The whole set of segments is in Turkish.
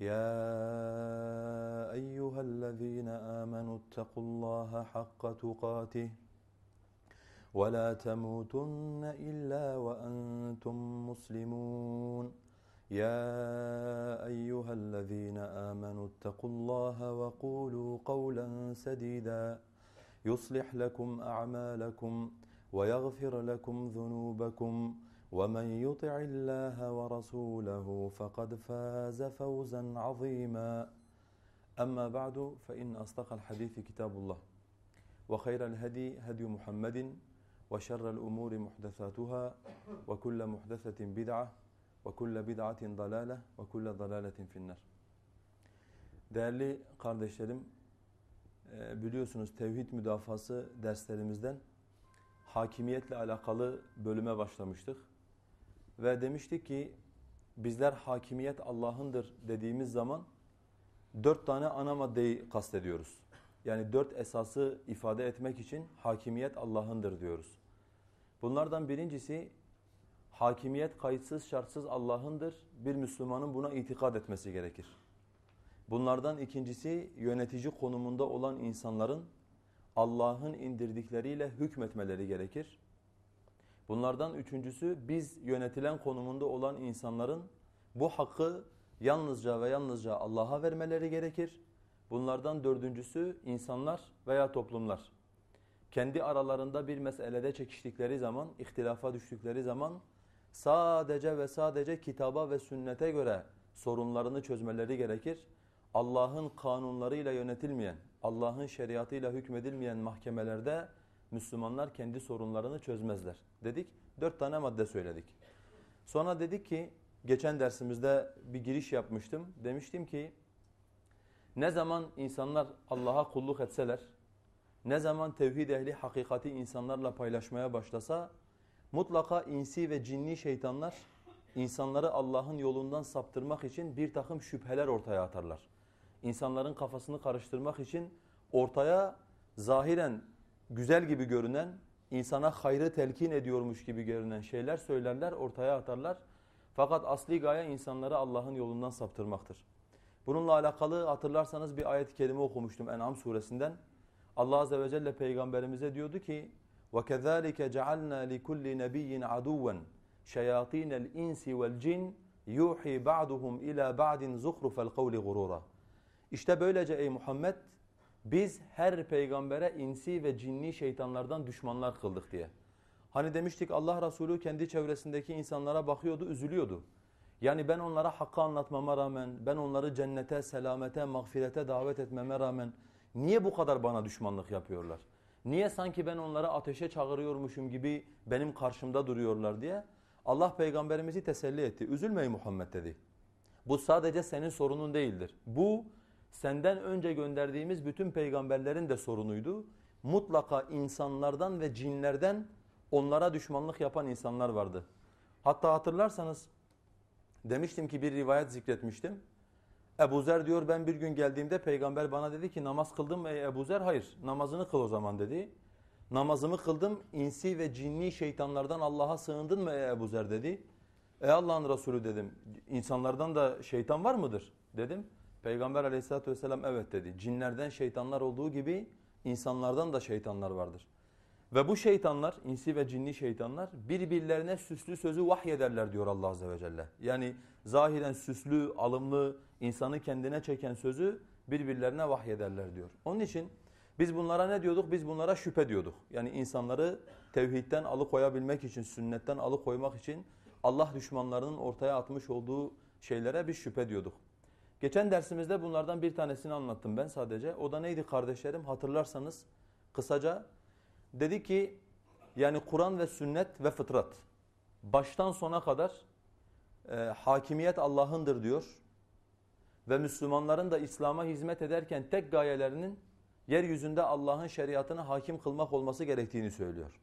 يا أيها الذين آمنوا اتقوا الله حق تقاته ولا تموتن إلا وأنتم مسلمون. يا أيها الذين آمنوا اتقوا الله وقولوا قولا سديدا. يصلح لكم أعمالكم ويغفر لكم ذنوبكم. ومن يطع الله ورسوله فقد فاز فوزا عظيما أما بعد فإن أصدق الحديث كتاب الله وخير الهدي هدي محمد وشر الأمور محدثاتها وكل محدثة بدعة وكل بدعة ضلالة وكل ضلالة في النار Değerli kardeşlerim, biliyorsunuz tevhid müdafası derslerimizden hakimiyetle alakalı bölüme başlamıştık. Ve demiştik ki bizler hakimiyet Allah'ındır dediğimiz zaman dört tane ana maddeyi kastediyoruz. Yani dört esası ifade etmek için hakimiyet Allah'ındır diyoruz. Bunlardan birincisi hakimiyet kayıtsız şartsız Allah'ındır. Bir Müslümanın buna itikad etmesi gerekir. Bunlardan ikincisi yönetici konumunda olan insanların Allah'ın indirdikleriyle hükmetmeleri gerekir. Bunlardan üçüncüsü biz yönetilen konumunda olan insanların bu hakkı yalnızca ve yalnızca Allah'a vermeleri gerekir. Bunlardan dördüncüsü insanlar veya toplumlar. Kendi aralarında bir meselede çekiştikleri zaman, ihtilafa düştükleri zaman sadece ve sadece kitaba ve sünnete göre sorunlarını çözmeleri gerekir. Allah'ın kanunlarıyla yönetilmeyen, Allah'ın şeriatıyla hükmedilmeyen mahkemelerde Müslümanlar kendi sorunlarını çözmezler dedik. Dört tane madde söyledik. Sonra dedik ki geçen dersimizde bir giriş yapmıştım. Demiştim ki ne zaman insanlar Allah'a kulluk etseler, ne zaman tevhid ehli hakikati insanlarla paylaşmaya başlasa mutlaka insi ve cinni şeytanlar insanları Allah'ın yolundan saptırmak için bir takım şüpheler ortaya atarlar. İnsanların kafasını karıştırmak için ortaya zahiren güzel gibi görünen, insana hayrı telkin ediyormuş gibi görünen şeyler söylerler, ortaya atarlar. Fakat asli gaye insanları Allah'ın yolundan saptırmaktır. Bununla alakalı hatırlarsanız bir ayet-i kerime okumuştum En'am suresinden. Allah azze ve celle peygamberimize diyordu ki: "Vekezalike cealna likulli nebiyyin aduven şeyatinel insi vel cin yuhi ba'duhum ila ba'din zuhrufel kavli gurura." İşte böylece ey Muhammed biz her peygambere insi ve cinni şeytanlardan düşmanlar kıldık diye. Hani demiştik Allah Resulü kendi çevresindeki insanlara bakıyordu, üzülüyordu. Yani ben onlara hakkı anlatmama rağmen, ben onları cennete, selamete, mağfirete davet etmeme rağmen niye bu kadar bana düşmanlık yapıyorlar? Niye sanki ben onları ateşe çağırıyormuşum gibi benim karşımda duruyorlar diye Allah peygamberimizi teselli etti. Üzülmeyin Muhammed dedi. Bu sadece senin sorunun değildir. Bu senden önce gönderdiğimiz bütün peygamberlerin de sorunuydu. Mutlaka insanlardan ve cinlerden onlara düşmanlık yapan insanlar vardı. Hatta hatırlarsanız demiştim ki bir rivayet zikretmiştim. Ebu Zer diyor ben bir gün geldiğimde peygamber bana dedi ki namaz kıldın mı ey Ebu Zer? Hayır namazını kıl o zaman dedi. Namazımı kıldım insi ve cinni şeytanlardan Allah'a sığındın mı ey Ebu Zer dedi. Ey Allah'ın Resulü dedim insanlardan da şeytan var mıdır dedim. Peygamber aleyhissalatü vesselam evet dedi. Cinlerden şeytanlar olduğu gibi insanlardan da şeytanlar vardır. Ve bu şeytanlar, insi ve cinni şeytanlar birbirlerine süslü sözü vahyederler diyor Allah Azze ve Celle. Yani zahiren süslü, alımlı, insanı kendine çeken sözü birbirlerine vahyederler diyor. Onun için biz bunlara ne diyorduk? Biz bunlara şüphe diyorduk. Yani insanları tevhidden alıkoyabilmek için, sünnetten alıkoymak için Allah düşmanlarının ortaya atmış olduğu şeylere bir şüphe diyorduk. Geçen dersimizde bunlardan bir tanesini anlattım ben sadece. O da neydi kardeşlerim? Hatırlarsanız kısaca dedi ki yani Kur'an ve sünnet ve fıtrat baştan sona kadar e, hakimiyet Allah'ındır diyor. Ve Müslümanların da İslam'a hizmet ederken tek gayelerinin yeryüzünde Allah'ın şeriatını hakim kılmak olması gerektiğini söylüyor.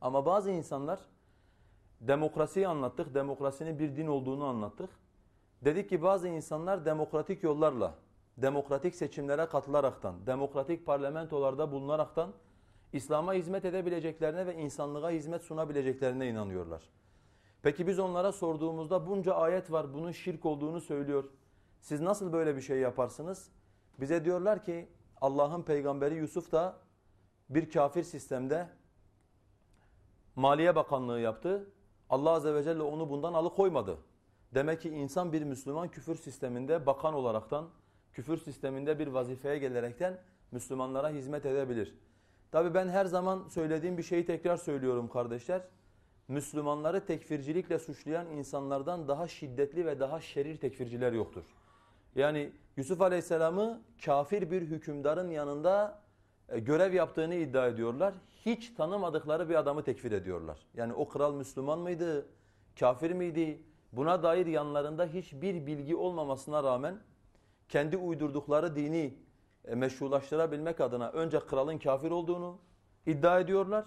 Ama bazı insanlar demokrasiyi anlattık, demokrasinin bir din olduğunu anlattık. Dedik ki bazı insanlar demokratik yollarla, demokratik seçimlere katılaraktan, demokratik parlamentolarda bulunaraktan İslam'a hizmet edebileceklerine ve insanlığa hizmet sunabileceklerine inanıyorlar. Peki biz onlara sorduğumuzda bunca ayet var bunun şirk olduğunu söylüyor. Siz nasıl böyle bir şey yaparsınız? Bize diyorlar ki Allah'ın peygamberi Yusuf da bir kafir sistemde Maliye Bakanlığı yaptı. Allah Azze ve Celle onu bundan alıkoymadı. Demek ki insan bir Müslüman küfür sisteminde bakan olaraktan, küfür sisteminde bir vazifeye gelerekten Müslümanlara hizmet edebilir. Tabi ben her zaman söylediğim bir şeyi tekrar söylüyorum kardeşler. Müslümanları tekfircilikle suçlayan insanlardan daha şiddetli ve daha şerir tekfirciler yoktur. Yani Yusuf Aleyhisselam'ı kafir bir hükümdarın yanında e, görev yaptığını iddia ediyorlar. Hiç tanımadıkları bir adamı tekfir ediyorlar. Yani o kral Müslüman mıydı, kafir miydi? Buna dair yanlarında hiçbir bilgi olmamasına rağmen kendi uydurdukları dini e, meşrulaştırabilmek adına önce kralın kafir olduğunu iddia ediyorlar.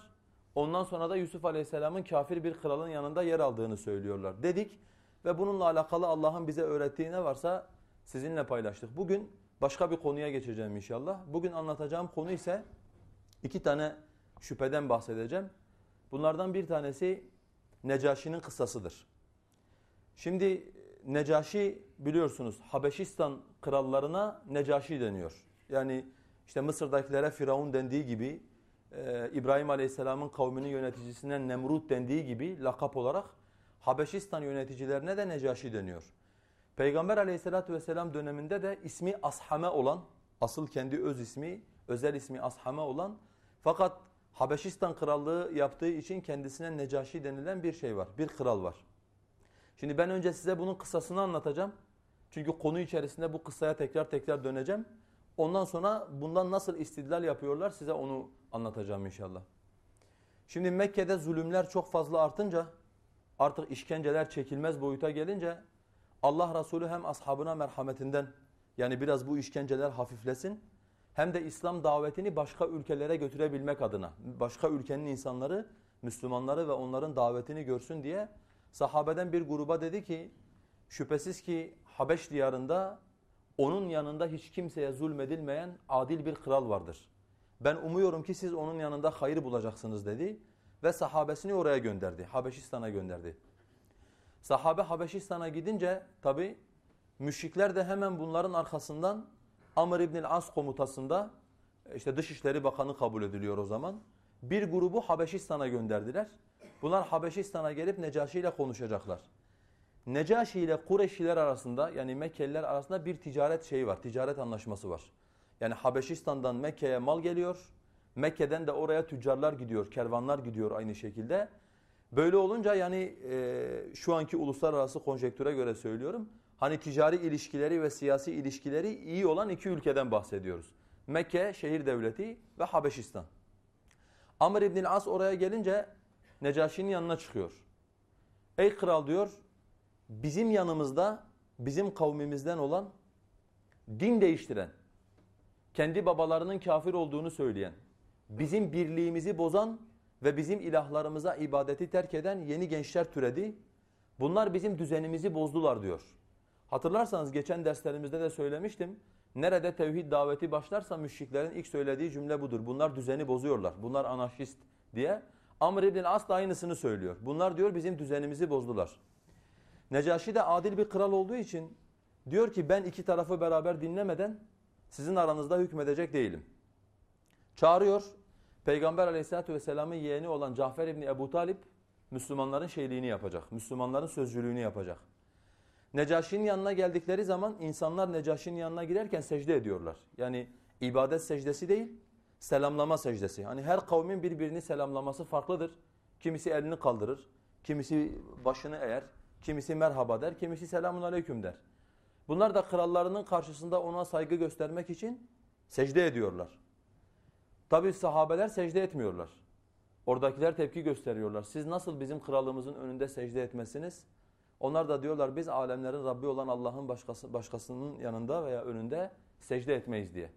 Ondan sonra da Yusuf Aleyhisselam'ın kafir bir kralın yanında yer aldığını söylüyorlar dedik. Ve bununla alakalı Allah'ın bize öğrettiği ne varsa sizinle paylaştık. Bugün başka bir konuya geçeceğim inşallah. Bugün anlatacağım konu ise iki tane şüpheden bahsedeceğim. Bunlardan bir tanesi Necaşi'nin kıssasıdır. Şimdi Necaşi biliyorsunuz Habeşistan krallarına Necaşi deniyor. Yani işte Mısır'dakilere Firavun dendiği gibi e, İbrahim Aleyhisselam'ın kavminin yöneticisine Nemrut dendiği gibi lakap olarak Habeşistan yöneticilerine de Necaşi deniyor. Peygamber Aleyhisselatü vesselam döneminde de ismi Ashame olan, asıl kendi öz ismi, özel ismi Ashame olan fakat Habeşistan krallığı yaptığı için kendisine Necaşi denilen bir şey var, bir kral var. Şimdi ben önce size bunun kıssasını anlatacağım. Çünkü konu içerisinde bu kıssaya tekrar tekrar döneceğim. Ondan sonra bundan nasıl istidlal yapıyorlar size onu anlatacağım inşallah. Şimdi Mekke'de zulümler çok fazla artınca artık işkenceler çekilmez boyuta gelince Allah Resulü hem ashabına merhametinden yani biraz bu işkenceler hafiflesin hem de İslam davetini başka ülkelere götürebilmek adına başka ülkenin insanları Müslümanları ve onların davetini görsün diye sahabeden bir gruba dedi ki şüphesiz ki Habeş diyarında onun yanında hiç kimseye zulmedilmeyen adil bir kral vardır. Ben umuyorum ki siz onun yanında hayır bulacaksınız dedi ve sahabesini oraya gönderdi. Habeşistan'a gönderdi. Sahabe Habeşistan'a gidince tabi müşrikler de hemen bunların arkasından Amr İbnül As komutasında işte Dışişleri Bakanı kabul ediliyor o zaman. Bir grubu Habeşistan'a gönderdiler. Bunlar Habeşistan'a gelip Necaşi ile konuşacaklar. Necaşi ile Kureyşliler arasında yani Mekkeliler arasında bir ticaret şeyi var, ticaret anlaşması var. Yani Habeşistan'dan Mekke'ye mal geliyor, Mekke'den de oraya tüccarlar gidiyor, kervanlar gidiyor aynı şekilde. Böyle olunca yani e, şu anki uluslararası konjektüre göre söylüyorum. Hani ticari ilişkileri ve siyasi ilişkileri iyi olan iki ülkeden bahsediyoruz. Mekke şehir devleti ve Habeşistan. Amr İbn As oraya gelince Necaşi'nin yanına çıkıyor. Ey kral diyor bizim yanımızda bizim kavmimizden olan din değiştiren, kendi babalarının kafir olduğunu söyleyen, bizim birliğimizi bozan ve bizim ilahlarımıza ibadeti terk eden yeni gençler türedi. Bunlar bizim düzenimizi bozdular diyor. Hatırlarsanız geçen derslerimizde de söylemiştim. Nerede tevhid daveti başlarsa müşriklerin ilk söylediği cümle budur. Bunlar düzeni bozuyorlar. Bunlar anarşist diye. Amr ibn As da aynısını söylüyor. Bunlar diyor bizim düzenimizi bozdular. Necaşi de adil bir kral olduğu için diyor ki ben iki tarafı beraber dinlemeden sizin aranızda hükmedecek değilim. Çağırıyor. Peygamber aleyhissalatü vesselamın yeğeni olan Cafer İbni Ebu Talip Müslümanların şeyliğini yapacak. Müslümanların sözcülüğünü yapacak. Necaşi'nin yanına geldikleri zaman insanlar Necaşi'nin yanına girerken secde ediyorlar. Yani ibadet secdesi değil, selamlama secdesi. Hani her kavmin birbirini selamlaması farklıdır. Kimisi elini kaldırır, kimisi başını eğer, kimisi merhaba der, kimisi selamun aleyküm der. Bunlar da krallarının karşısında ona saygı göstermek için secde ediyorlar. Tabi sahabeler secde etmiyorlar. Oradakiler tepki gösteriyorlar. Siz nasıl bizim kralımızın önünde secde etmesiniz? Onlar da diyorlar biz alemlerin Rabbi olan Allah'ın başkası, başkasının yanında veya önünde secde etmeyiz diye.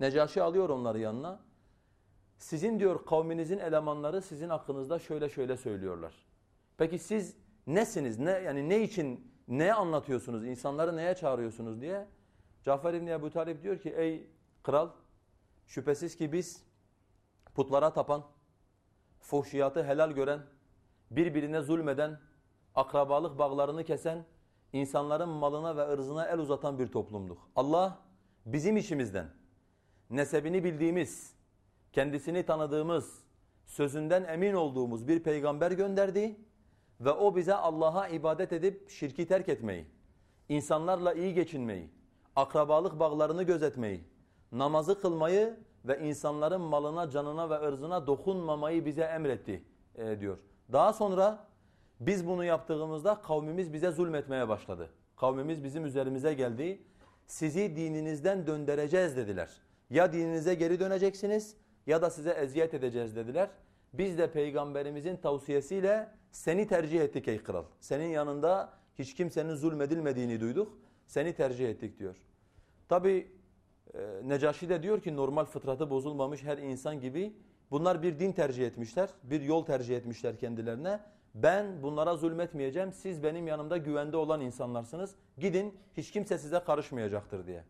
Necaşi alıyor onları yanına. Sizin diyor kavminizin elemanları sizin hakkınızda şöyle şöyle söylüyorlar. Peki siz nesiniz? Ne yani ne için ne anlatıyorsunuz? İnsanları neye çağırıyorsunuz diye. Cafer İbni Ebu Talib diyor ki ey kral şüphesiz ki biz putlara tapan, fuhşiyatı helal gören, birbirine zulmeden, akrabalık bağlarını kesen, insanların malına ve ırzına el uzatan bir toplumduk. Allah bizim işimizden nesebini bildiğimiz, kendisini tanıdığımız, sözünden emin olduğumuz bir peygamber gönderdi ve o bize Allah'a ibadet edip şirki terk etmeyi, insanlarla iyi geçinmeyi, akrabalık bağlarını gözetmeyi, namazı kılmayı ve insanların malına, canına ve ırzına dokunmamayı bize emretti e, diyor. Daha sonra biz bunu yaptığımızda kavmimiz bize zulmetmeye başladı. Kavmimiz bizim üzerimize geldi. Sizi dininizden döndüreceğiz dediler. Ya dininize geri döneceksiniz ya da size eziyet edeceğiz dediler. Biz de peygamberimizin tavsiyesiyle seni tercih ettik ey kral. Senin yanında hiç kimsenin zulmedilmediğini duyduk. Seni tercih ettik diyor. Tabi e, Necaşi de diyor ki normal fıtratı bozulmamış her insan gibi bunlar bir din tercih etmişler. Bir yol tercih etmişler kendilerine. Ben bunlara zulmetmeyeceğim. Siz benim yanımda güvende olan insanlarsınız. Gidin hiç kimse size karışmayacaktır diye.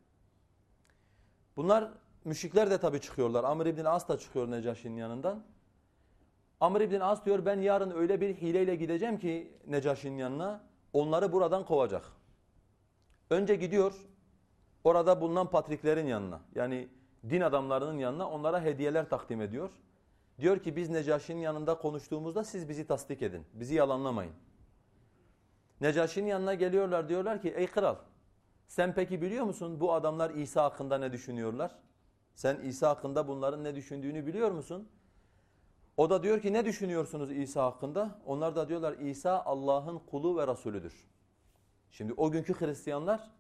Bunlar müşrikler de tabii çıkıyorlar. Amr ibn As da çıkıyor Necaşi'nin yanından. Amr ibn As diyor ben yarın öyle bir hileyle gideceğim ki Necaşi'nin yanına onları buradan kovacak. Önce gidiyor orada bulunan patriklerin yanına yani din adamlarının yanına onlara hediyeler takdim ediyor. Diyor ki biz Necaşi'nin yanında konuştuğumuzda siz bizi tasdik edin. Bizi yalanlamayın. Necaşi'nin yanına geliyorlar diyorlar ki ey kral sen peki biliyor musun bu adamlar İsa hakkında ne düşünüyorlar? Sen İsa hakkında bunların ne düşündüğünü biliyor musun? O da diyor ki ne düşünüyorsunuz İsa hakkında? Onlar da diyorlar İsa Allah'ın kulu ve Resulüdür. Şimdi o günkü Hristiyanlar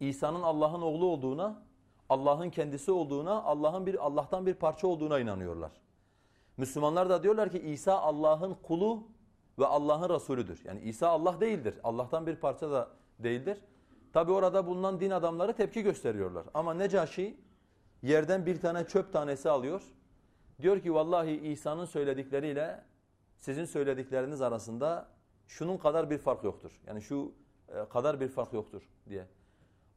İsa'nın Allah'ın oğlu olduğuna, Allah'ın kendisi olduğuna, Allah'ın bir Allah'tan bir parça olduğuna inanıyorlar. Müslümanlar da diyorlar ki İsa Allah'ın kulu ve Allah'ın Resulüdür. Yani İsa Allah değildir. Allah'tan bir parça da değildir. Tabi orada bulunan din adamları tepki gösteriyorlar. Ama Necaşi yerden bir tane çöp tanesi alıyor. Diyor ki vallahi İsa'nın söyledikleriyle sizin söyledikleriniz arasında şunun kadar bir fark yoktur. Yani şu e, kadar bir fark yoktur diye.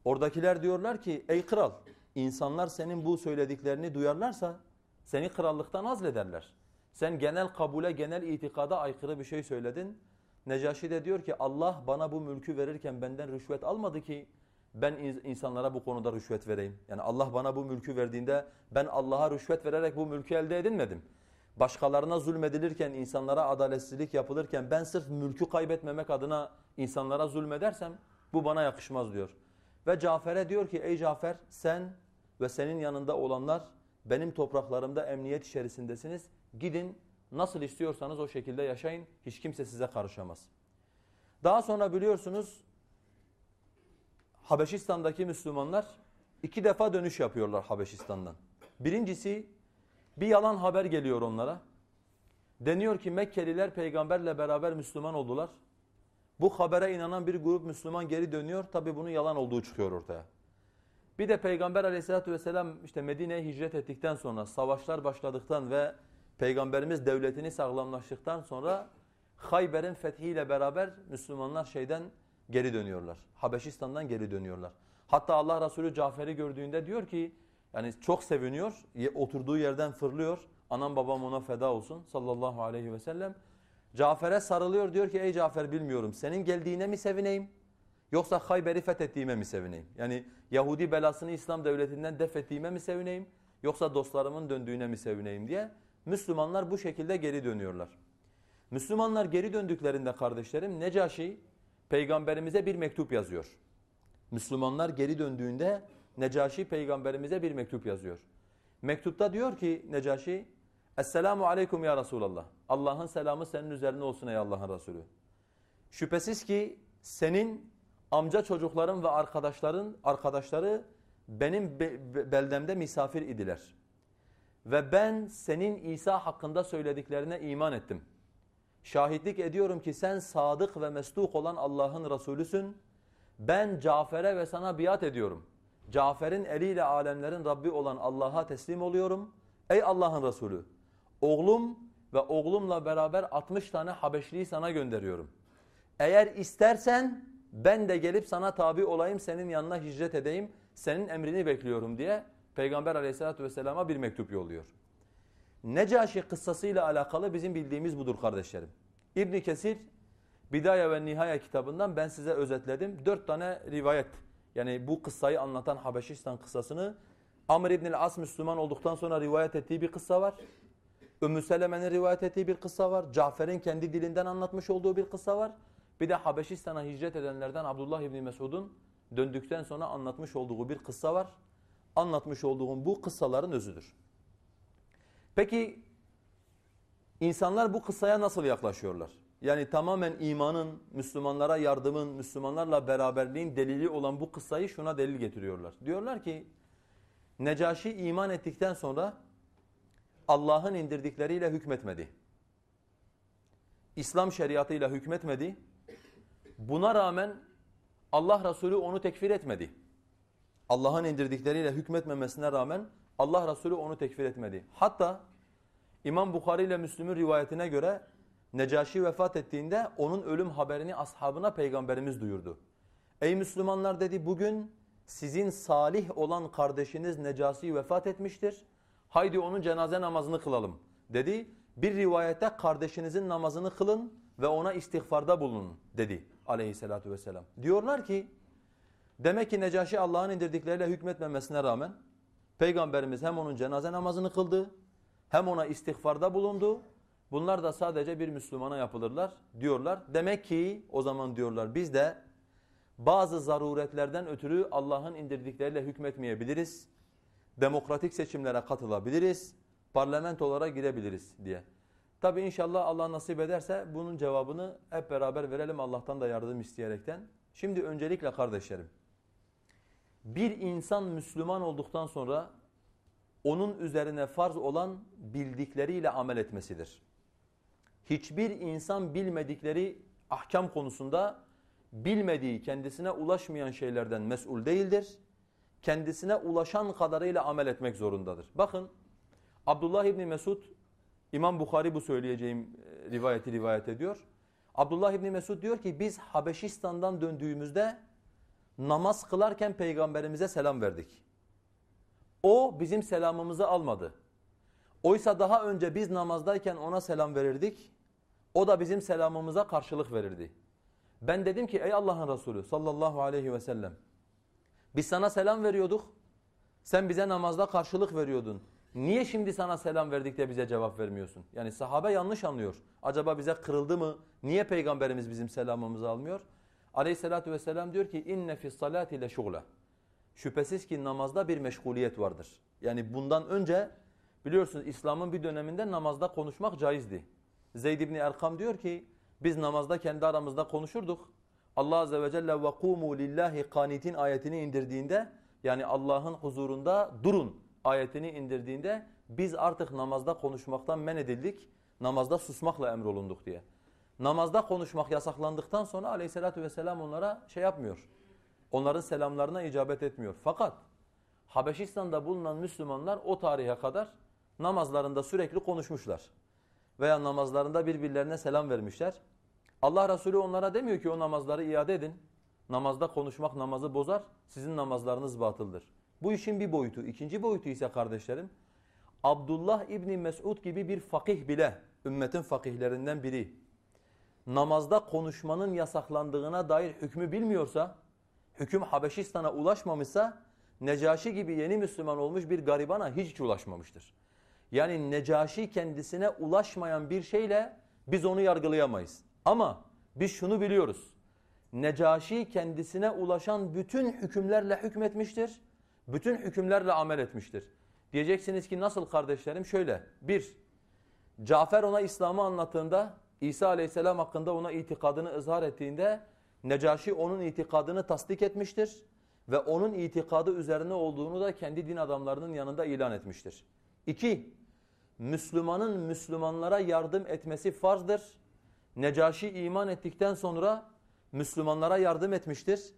Oradakiler diyorlar ki ey kral insanlar senin bu söylediklerini duyarlarsa seni krallıktan azlederler. Sen genel kabule, genel itikada aykırı bir şey söyledin. Necaşi de diyor ki Allah bana bu mülkü verirken benden rüşvet almadı ki ben insanlara bu konuda rüşvet vereyim. Yani Allah bana bu mülkü verdiğinde ben Allah'a rüşvet vererek bu mülkü elde edinmedim. Başkalarına zulmedilirken, insanlara adaletsizlik yapılırken ben sırf mülkü kaybetmemek adına insanlara zulmedersem bu bana yakışmaz diyor. Ve Cafer'e diyor ki ey Cafer sen ve senin yanında olanlar benim topraklarımda emniyet içerisindesiniz. Gidin nasıl istiyorsanız o şekilde yaşayın. Hiç kimse size karışamaz. Daha sonra biliyorsunuz Habeşistan'daki Müslümanlar iki defa dönüş yapıyorlar Habeşistan'dan. Birincisi bir yalan haber geliyor onlara. Deniyor ki Mekkeliler peygamberle beraber Müslüman oldular. Bu habere inanan bir grup Müslüman geri dönüyor. Tabi bunun yalan olduğu çıkıyor ortaya. Bir de Peygamber aleyhissalatü vesselam işte Medine'ye hicret ettikten sonra savaşlar başladıktan ve Peygamberimiz devletini sağlamlaştıktan sonra Hayber'in fethiyle beraber Müslümanlar şeyden geri dönüyorlar. Habeşistan'dan geri dönüyorlar. Hatta Allah Resulü Cafer'i gördüğünde diyor ki yani çok seviniyor. Oturduğu yerden fırlıyor. Anam babam ona feda olsun sallallahu aleyhi ve sellem. Cafer'e sarılıyor diyor ki ey Cafer bilmiyorum senin geldiğine mi sevineyim yoksa Hayber'i fethettiğime mi sevineyim? Yani Yahudi belasını İslam devletinden def ettiğime mi sevineyim yoksa dostlarımın döndüğüne mi sevineyim diye Müslümanlar bu şekilde geri dönüyorlar. Müslümanlar geri döndüklerinde kardeşlerim Necaşi peygamberimize bir mektup yazıyor. Müslümanlar geri döndüğünde Necaşi peygamberimize bir mektup yazıyor. Mektupta diyor ki Necaşi, Esselamu aleyküm ya Resulallah. Allah'ın selamı senin üzerine olsun ey Allah'ın Resulü. Şüphesiz ki senin amca çocukların ve arkadaşların arkadaşları benim be beldemde misafir idiler. Ve ben senin İsa hakkında söylediklerine iman ettim. Şahitlik ediyorum ki sen sadık ve mesduk olan Allah'ın Resulüsün. Ben Cafer'e ve sana biat ediyorum. Cafer'in eliyle alemlerin Rabbi olan Allah'a teslim oluyorum. Ey Allah'ın Resulü, oğlum ve oğlumla beraber 60 tane Habeşliyi sana gönderiyorum. Eğer istersen ben de gelip sana tabi olayım, senin yanına hicret edeyim, senin emrini bekliyorum diye Peygamber aleyhissalatü vesselama bir mektup yolluyor. Necaşi kıssasıyla alakalı bizim bildiğimiz budur kardeşlerim. İbn Kesir Bidaya ve Nihaya kitabından ben size özetledim. Dört tane rivayet yani bu kıssayı anlatan Habeşistan kıssasını Amr İbn As Müslüman olduktan sonra rivayet ettiği bir kıssa var. Ümmü Seleme'nin rivayet ettiği bir kıssa var. Cafer'in kendi dilinden anlatmış olduğu bir kıssa var. Bir de Habeşistan'a hicret edenlerden Abdullah İbni Mesud'un döndükten sonra anlatmış olduğu bir kıssa var. Anlatmış olduğum bu kıssaların özüdür. Peki insanlar bu kıssaya nasıl yaklaşıyorlar? Yani tamamen imanın, Müslümanlara yardımın, Müslümanlarla beraberliğin delili olan bu kıssayı şuna delil getiriyorlar. Diyorlar ki Necaşi iman ettikten sonra Allah'ın indirdikleriyle hükmetmedi. İslam şeriatıyla hükmetmedi. Buna rağmen Allah Resulü onu tekfir etmedi. Allah'ın indirdikleriyle hükmetmemesine rağmen Allah Resulü onu tekfir etmedi. Hatta İmam Bukhari ile Müslüm'ün rivayetine göre Necaşi vefat ettiğinde onun ölüm haberini ashabına peygamberimiz duyurdu. Ey Müslümanlar dedi bugün sizin salih olan kardeşiniz Necasi vefat etmiştir. Haydi onun cenaze namazını kılalım dedi. Bir rivayette kardeşinizin namazını kılın ve ona istiğfarda bulunun dedi aleyhissalatu vesselam. Diyorlar ki demek ki Necaşi Allah'ın indirdikleriyle hükmetmemesine rağmen Peygamberimiz hem onun cenaze namazını kıldı hem ona istiğfarda bulundu. Bunlar da sadece bir Müslümana yapılırlar diyorlar. Demek ki o zaman diyorlar biz de bazı zaruretlerden ötürü Allah'ın indirdikleriyle hükmetmeyebiliriz. Demokratik seçimlere katılabiliriz. Parlamentolara girebiliriz diye. Tabi inşallah Allah nasip ederse bunun cevabını hep beraber verelim Allah'tan da yardım isteyerekten. Şimdi öncelikle kardeşlerim, bir insan Müslüman olduktan sonra onun üzerine farz olan bildikleriyle amel etmesidir. Hiçbir insan bilmedikleri ahkam konusunda bilmediği, kendisine ulaşmayan şeylerden mesul değildir. Kendisine ulaşan kadarıyla amel etmek zorundadır. Bakın Abdullah İbni Mesud İmam Bukhari bu söyleyeceğim e, rivayeti rivayet ediyor. Abdullah İbni Mesud diyor ki biz Habeşistan'dan döndüğümüzde namaz kılarken peygamberimize selam verdik. O bizim selamımızı almadı. Oysa daha önce biz namazdayken ona selam verirdik. O da bizim selamımıza karşılık verirdi. Ben dedim ki ey Allah'ın Resulü sallallahu aleyhi ve sellem biz sana selam veriyorduk. Sen bize namazda karşılık veriyordun. Niye şimdi sana selam verdik de bize cevap vermiyorsun? Yani sahabe yanlış anlıyor. Acaba bize kırıldı mı? Niye peygamberimiz bizim selamımızı almıyor? Aleyhissalatu vesselam diyor ki inne fis salati le şugla. Şüphesiz ki namazda bir meşguliyet vardır. Yani bundan önce biliyorsunuz İslam'ın bir döneminde namazda konuşmak caizdi. Zeyd ibn Erkam diyor ki biz namazda kendi aramızda konuşurduk. Allah azze ve celle ve kumu lillahi kanitin ayetini indirdiğinde yani Allah'ın huzurunda durun ayetini indirdiğinde biz artık namazda konuşmaktan men edildik. Namazda susmakla emrolunduk diye. Namazda konuşmak yasaklandıktan sonra aleyhissalatü vesselam onlara şey yapmıyor. Onların selamlarına icabet etmiyor. Fakat Habeşistan'da bulunan Müslümanlar o tarihe kadar namazlarında sürekli konuşmuşlar. Veya namazlarında birbirlerine selam vermişler. Allah Resulü onlara demiyor ki o namazları iade edin. Namazda konuşmak namazı bozar, sizin namazlarınız batıldır. Bu işin bir boyutu. İkinci boyutu ise kardeşlerim, Abdullah İbni Mesud gibi bir fakih bile, ümmetin fakihlerinden biri, namazda konuşmanın yasaklandığına dair hükmü bilmiyorsa, hüküm Habeşistan'a ulaşmamışsa, Necaşi gibi yeni Müslüman olmuş bir garibana hiç, hiç ulaşmamıştır. Yani Necaşi kendisine ulaşmayan bir şeyle biz onu yargılayamayız. Ama biz şunu biliyoruz. Necaşi kendisine ulaşan bütün hükümlerle hükmetmiştir. Bütün hükümlerle amel etmiştir. Diyeceksiniz ki nasıl kardeşlerim? Şöyle. Bir, Cafer ona İslam'ı anlattığında, İsa aleyhisselam hakkında ona itikadını ızhar ettiğinde, Necaşi onun itikadını tasdik etmiştir. Ve onun itikadı üzerine olduğunu da kendi din adamlarının yanında ilan etmiştir. İki, Müslümanın Müslümanlara yardım etmesi farzdır. Necaşi iman ettikten sonra Müslümanlara yardım etmiştir.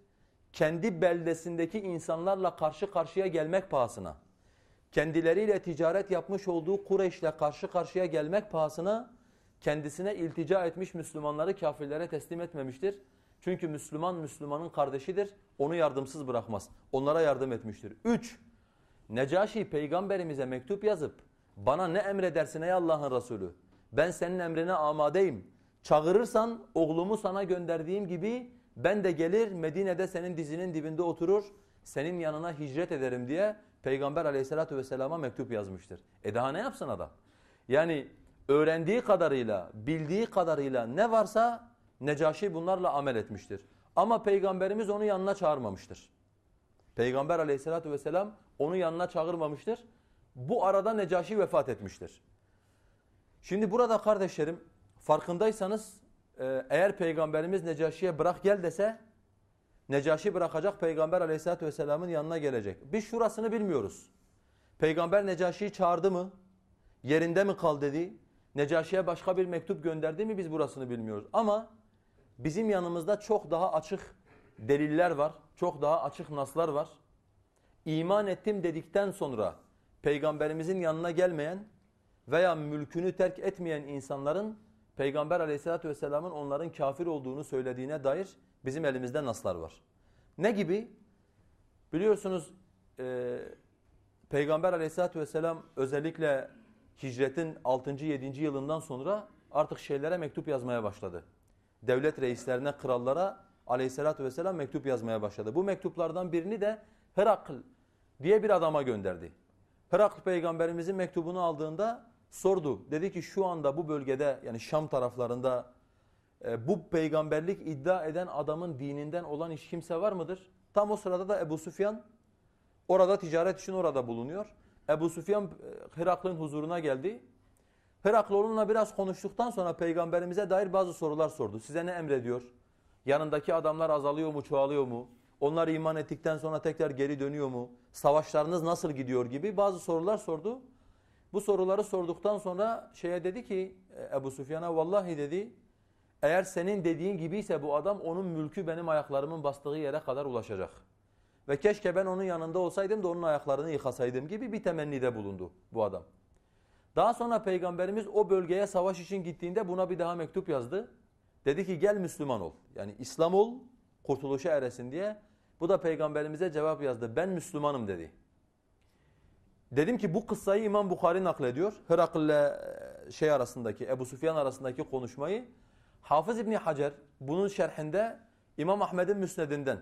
Kendi beldesindeki insanlarla karşı karşıya gelmek pahasına, kendileriyle ticaret yapmış olduğu Kureyş'le karşı karşıya gelmek pahasına kendisine iltica etmiş Müslümanları kafirlere teslim etmemiştir. Çünkü Müslüman Müslümanın kardeşidir. Onu yardımsız bırakmaz. Onlara yardım etmiştir. Üç, Necaşi peygamberimize mektup yazıp bana ne emredersin ey Allah'ın Resulü? Ben senin emrine amadeyim. Çağırırsan oğlumu sana gönderdiğim gibi ben de gelir Medine'de senin dizinin dibinde oturur. Senin yanına hicret ederim diye Peygamber aleyhissalatü vesselama mektup yazmıştır. E daha ne yapsın adam? Yani öğrendiği kadarıyla, bildiği kadarıyla ne varsa Necaşi bunlarla amel etmiştir. Ama Peygamberimiz onu yanına çağırmamıştır. Peygamber aleyhissalatü vesselam onu yanına çağırmamıştır. Bu arada Necaşi vefat etmiştir. Şimdi burada kardeşlerim farkındaysanız e, eğer Peygamberimiz Necaşi'ye bırak gel dese Necaşi bırakacak Peygamber aleyhissalatü vesselamın yanına gelecek. Biz şurasını bilmiyoruz. Peygamber Necaşi'yi çağırdı mı? Yerinde mi kal dedi? Necaşi'ye başka bir mektup gönderdi mi biz burasını bilmiyoruz. Ama bizim yanımızda çok daha açık deliller var. Çok daha açık naslar var. İman ettim dedikten sonra peygamberimizin yanına gelmeyen veya mülkünü terk etmeyen insanların peygamber aleyhissalatü vesselamın onların kafir olduğunu söylediğine dair bizim elimizde naslar var. Ne gibi? Biliyorsunuz e, peygamber aleyhissalatü vesselam özellikle hicretin 6. 7. yılından sonra artık şeylere mektup yazmaya başladı. Devlet reislerine, krallara aleyhissalatü vesselam mektup yazmaya başladı. Bu mektuplardan birini de Herakl diye bir adama gönderdi. Herakl peygamberimizin mektubunu aldığında sordu. Dedi ki şu anda bu bölgede yani Şam taraflarında e, bu peygamberlik iddia eden adamın dininden olan hiç kimse var mıdır? Tam o sırada da Ebu Süfyan orada ticaret için orada bulunuyor. Ebu Süfyan e, Herakl'ın huzuruna geldi. Herakl onunla biraz konuştuktan sonra peygamberimize dair bazı sorular sordu. Size ne emrediyor? Yanındaki adamlar azalıyor mu, çoğalıyor mu? Onlar iman ettikten sonra tekrar geri dönüyor mu? Savaşlarınız nasıl gidiyor gibi bazı sorular sordu. Bu soruları sorduktan sonra şeye dedi ki e, Ebu Süfyan'a vallahi dedi eğer senin dediğin gibiyse bu adam onun mülkü benim ayaklarımın bastığı yere kadar ulaşacak. Ve keşke ben onun yanında olsaydım da onun ayaklarını yıkasaydım gibi bir temennide bulundu bu adam. Daha sonra Peygamberimiz o bölgeye savaş için gittiğinde buna bir daha mektup yazdı. Dedi ki gel Müslüman ol. Yani İslam ol, kurtuluşa eresin diye. Bu da Peygamberimize cevap yazdı. Ben Müslümanım dedi. Dedim ki bu kıssayı İmam Bukhari naklediyor. Hırakl ile e, şey arasındaki, Ebu Sufyan arasındaki konuşmayı. Hafız İbni Hacer bunun şerhinde İmam Ahmed'in müsnedinden,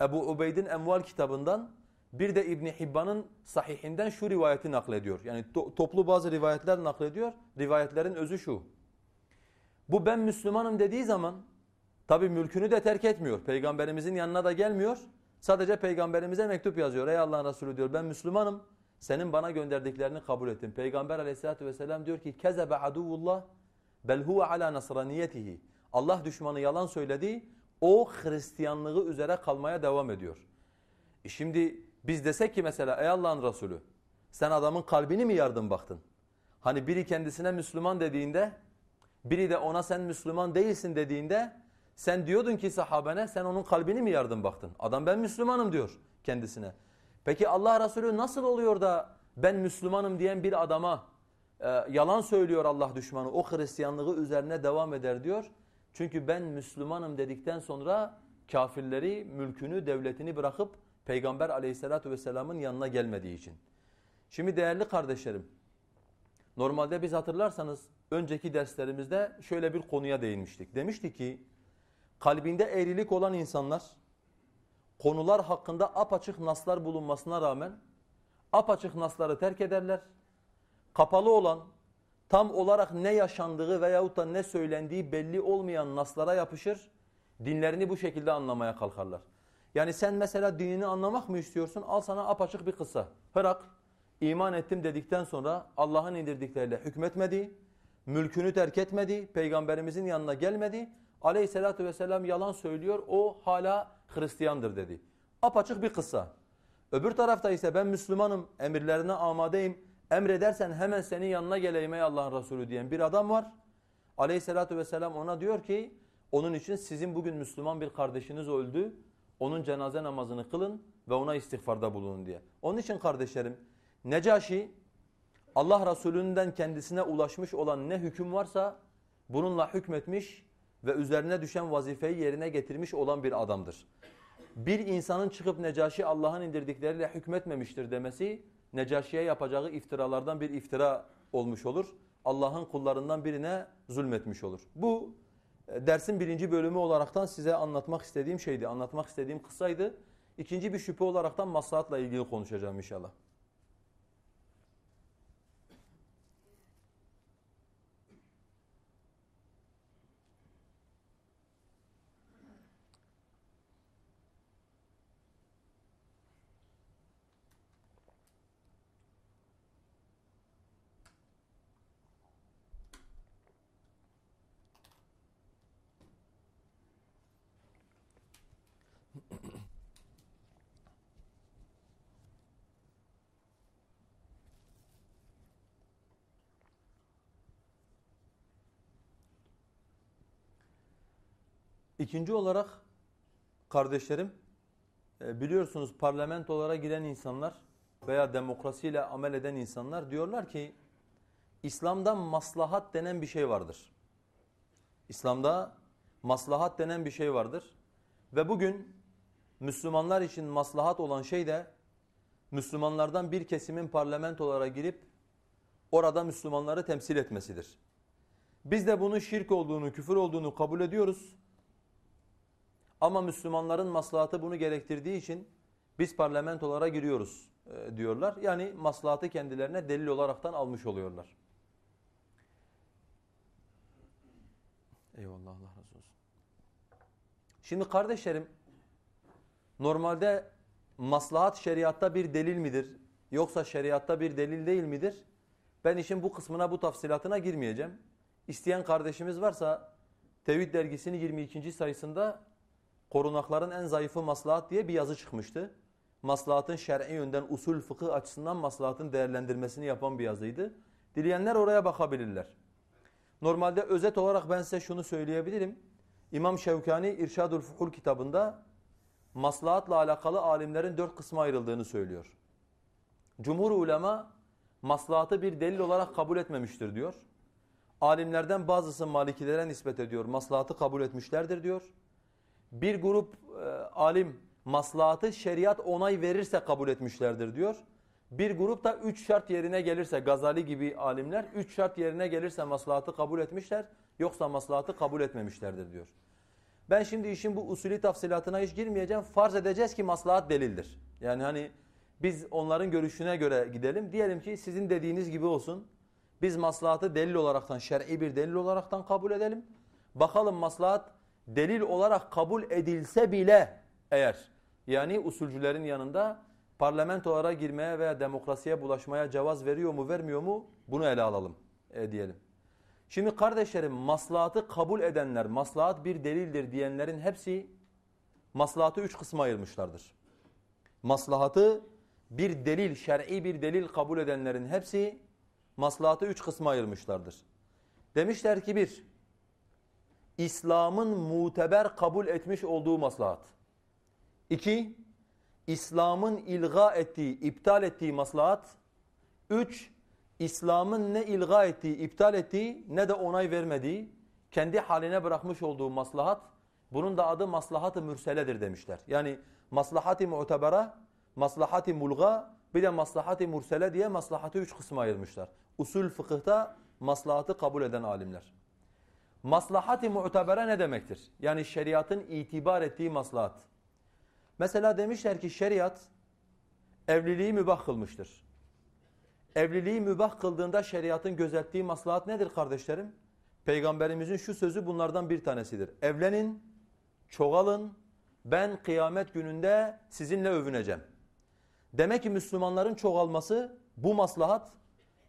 Ebu Ubeyd'in Emval kitabından bir de İbni Hibban'ın sahihinden şu rivayeti naklediyor. Yani to toplu bazı rivayetler naklediyor. Rivayetlerin özü şu. Bu ben Müslümanım dediği zaman tabi mülkünü de terk etmiyor. Peygamberimizin yanına da gelmiyor. Sadece peygamberimize mektup yazıyor. Ey Allah'ın Resulü diyor ben Müslümanım. Senin bana gönderdiklerini kabul ettim. Peygamber aleyhissalatü vesselam diyor ki kezebe aduvullah bel huve ala nasraniyetihi. Allah düşmanı yalan söyledi. O Hristiyanlığı üzere kalmaya devam ediyor. E şimdi biz desek ki mesela ey Allah'ın Resulü sen adamın kalbini mi yardım baktın? Hani biri kendisine Müslüman dediğinde biri de ona sen Müslüman değilsin dediğinde sen diyordun ki sahabene sen onun kalbini mi yardım baktın? Adam ben Müslümanım diyor kendisine. Peki Allah Resulü nasıl oluyor da ben Müslümanım diyen bir adama e, yalan söylüyor Allah düşmanı o Hristiyanlığı üzerine devam eder diyor. Çünkü ben Müslümanım dedikten sonra kafirleri, mülkünü, devletini bırakıp Peygamber aleyhissalatu vesselamın yanına gelmediği için. Şimdi değerli kardeşlerim, normalde biz hatırlarsanız önceki derslerimizde şöyle bir konuya değinmiştik. Demiştik ki kalbinde eğrilik olan insanlar konular hakkında apaçık naslar bulunmasına rağmen apaçık nasları terk ederler. Kapalı olan tam olarak ne yaşandığı veyahut da ne söylendiği belli olmayan naslara yapışır. Dinlerini bu şekilde anlamaya kalkarlar. Yani sen mesela dinini anlamak mı istiyorsun? Al sana apaçık bir kısa. Hırak iman ettim dedikten sonra Allah'ın indirdikleriyle hükmetmedi, mülkünü terk etmedi, peygamberimizin yanına gelmedi. Aleyhissalatü vesselam yalan söylüyor, o hala Hristiyandır dedi. Apaçık bir kısa. Öbür tarafta ise ben Müslümanım, emirlerine amadeyim, emredersen hemen senin yanına geleyim ey Allah'ın Resulü diyen bir adam var. Aleyhissalatü vesselam ona diyor ki, onun için sizin bugün Müslüman bir kardeşiniz öldü, onun cenaze namazını kılın ve ona istiğfarda bulunun diye. Onun için kardeşlerim, Necaşi Allah Resulü'nden kendisine ulaşmış olan ne hüküm varsa bununla hükmetmiş ve üzerine düşen vazifeyi yerine getirmiş olan bir adamdır. Bir insanın çıkıp Necaşi Allah'ın indirdikleriyle hükmetmemiştir demesi Necaşi'ye yapacağı iftiralardan bir iftira olmuş olur. Allah'ın kullarından birine zulmetmiş olur. Bu e, dersin birinci bölümü olaraktan size anlatmak istediğim şeydi, anlatmak istediğim kısaydı. İkinci bir şüphe olaraktan maslahatla ilgili konuşacağım inşallah. İkinci olarak kardeşlerim e, biliyorsunuz parlamentolara giren insanlar veya demokrasiyle amel eden insanlar diyorlar ki İslam'da maslahat denen bir şey vardır. İslam'da maslahat denen bir şey vardır. Ve bugün Müslümanlar için maslahat olan şey de Müslümanlardan bir kesimin parlamentolara girip orada Müslümanları temsil etmesidir. Biz de bunun şirk olduğunu, küfür olduğunu kabul ediyoruz. Ama Müslümanların maslahatı bunu gerektirdiği için biz parlamentolara giriyoruz e, diyorlar. Yani maslahatı kendilerine delil olaraktan almış oluyorlar. Eyvallah Allah razı olsun. Şimdi kardeşlerim normalde maslahat şeriatta bir delil midir? Yoksa şeriatta bir delil değil midir? Ben işin bu kısmına bu tafsilatına girmeyeceğim. İsteyen kardeşimiz varsa Tevhid dergisinin 22. sayısında korunakların en zayıfı maslahat diye bir yazı çıkmıştı. Maslahatın şer'i yönden usul fıkıh açısından maslahatın değerlendirmesini yapan bir yazıydı. Dileyenler oraya bakabilirler. Normalde özet olarak ben size şunu söyleyebilirim. İmam Şevkani İrşadül Fuhul kitabında maslahatla alakalı alimlerin dört kısma ayrıldığını söylüyor. Cumhur ulema maslahatı bir delil olarak kabul etmemiştir diyor. Alimlerden bazısı malikilere nispet ediyor. Maslahatı kabul etmişlerdir diyor. Bir grup e, alim maslahatı şeriat onay verirse kabul etmişlerdir diyor. Bir grup da üç şart yerine gelirse Gazali gibi alimler üç şart yerine gelirse maslahatı kabul etmişler yoksa maslahatı kabul etmemişlerdir diyor. Ben şimdi işin bu usulü tafsilatına hiç girmeyeceğim. Farz edeceğiz ki maslahat delildir. Yani hani biz onların görüşüne göre gidelim. Diyelim ki sizin dediğiniz gibi olsun. Biz maslahatı delil olaraktan, şer'i bir delil olaraktan kabul edelim. Bakalım maslahat delil olarak kabul edilse bile eğer yani usulcülerin yanında parlamentolara girmeye veya demokrasiye bulaşmaya cevaz veriyor mu vermiyor mu bunu ele alalım e, diyelim. Şimdi kardeşlerim maslahatı kabul edenler, maslahat bir delildir diyenlerin hepsi maslahatı üç kısma ayırmışlardır. Maslahatı bir delil, şer'i bir delil kabul edenlerin hepsi maslahatı üç kısma ayırmışlardır. Demişler ki bir, İslam'ın muteber kabul etmiş olduğu maslahat. İki, İslam'ın ilga ettiği, iptal ettiği maslahat. Üç, İslam'ın ne ilga ettiği, iptal ettiği ne de onay vermediği, kendi haline bırakmış olduğu maslahat. Bunun da adı maslahat-ı mürseledir demişler. Yani maslahat-ı mu'tebera, maslahat-ı mulga, bir de maslahat-ı mursele diye maslahatı üç kısma ayırmışlar. Usul fıkıhta maslahatı kabul eden alimler. Maslahat-ı mu'tebere ne demektir? Yani şeriatın itibar ettiği maslahat. Mesela demişler ki şeriat evliliği mübah kılmıştır. Evliliği mübah kıldığında şeriatın gözettiği maslahat nedir kardeşlerim? Peygamberimizin şu sözü bunlardan bir tanesidir. Evlenin çoğalın, ben kıyamet gününde sizinle övüneceğim. Demek ki Müslümanların çoğalması bu maslahat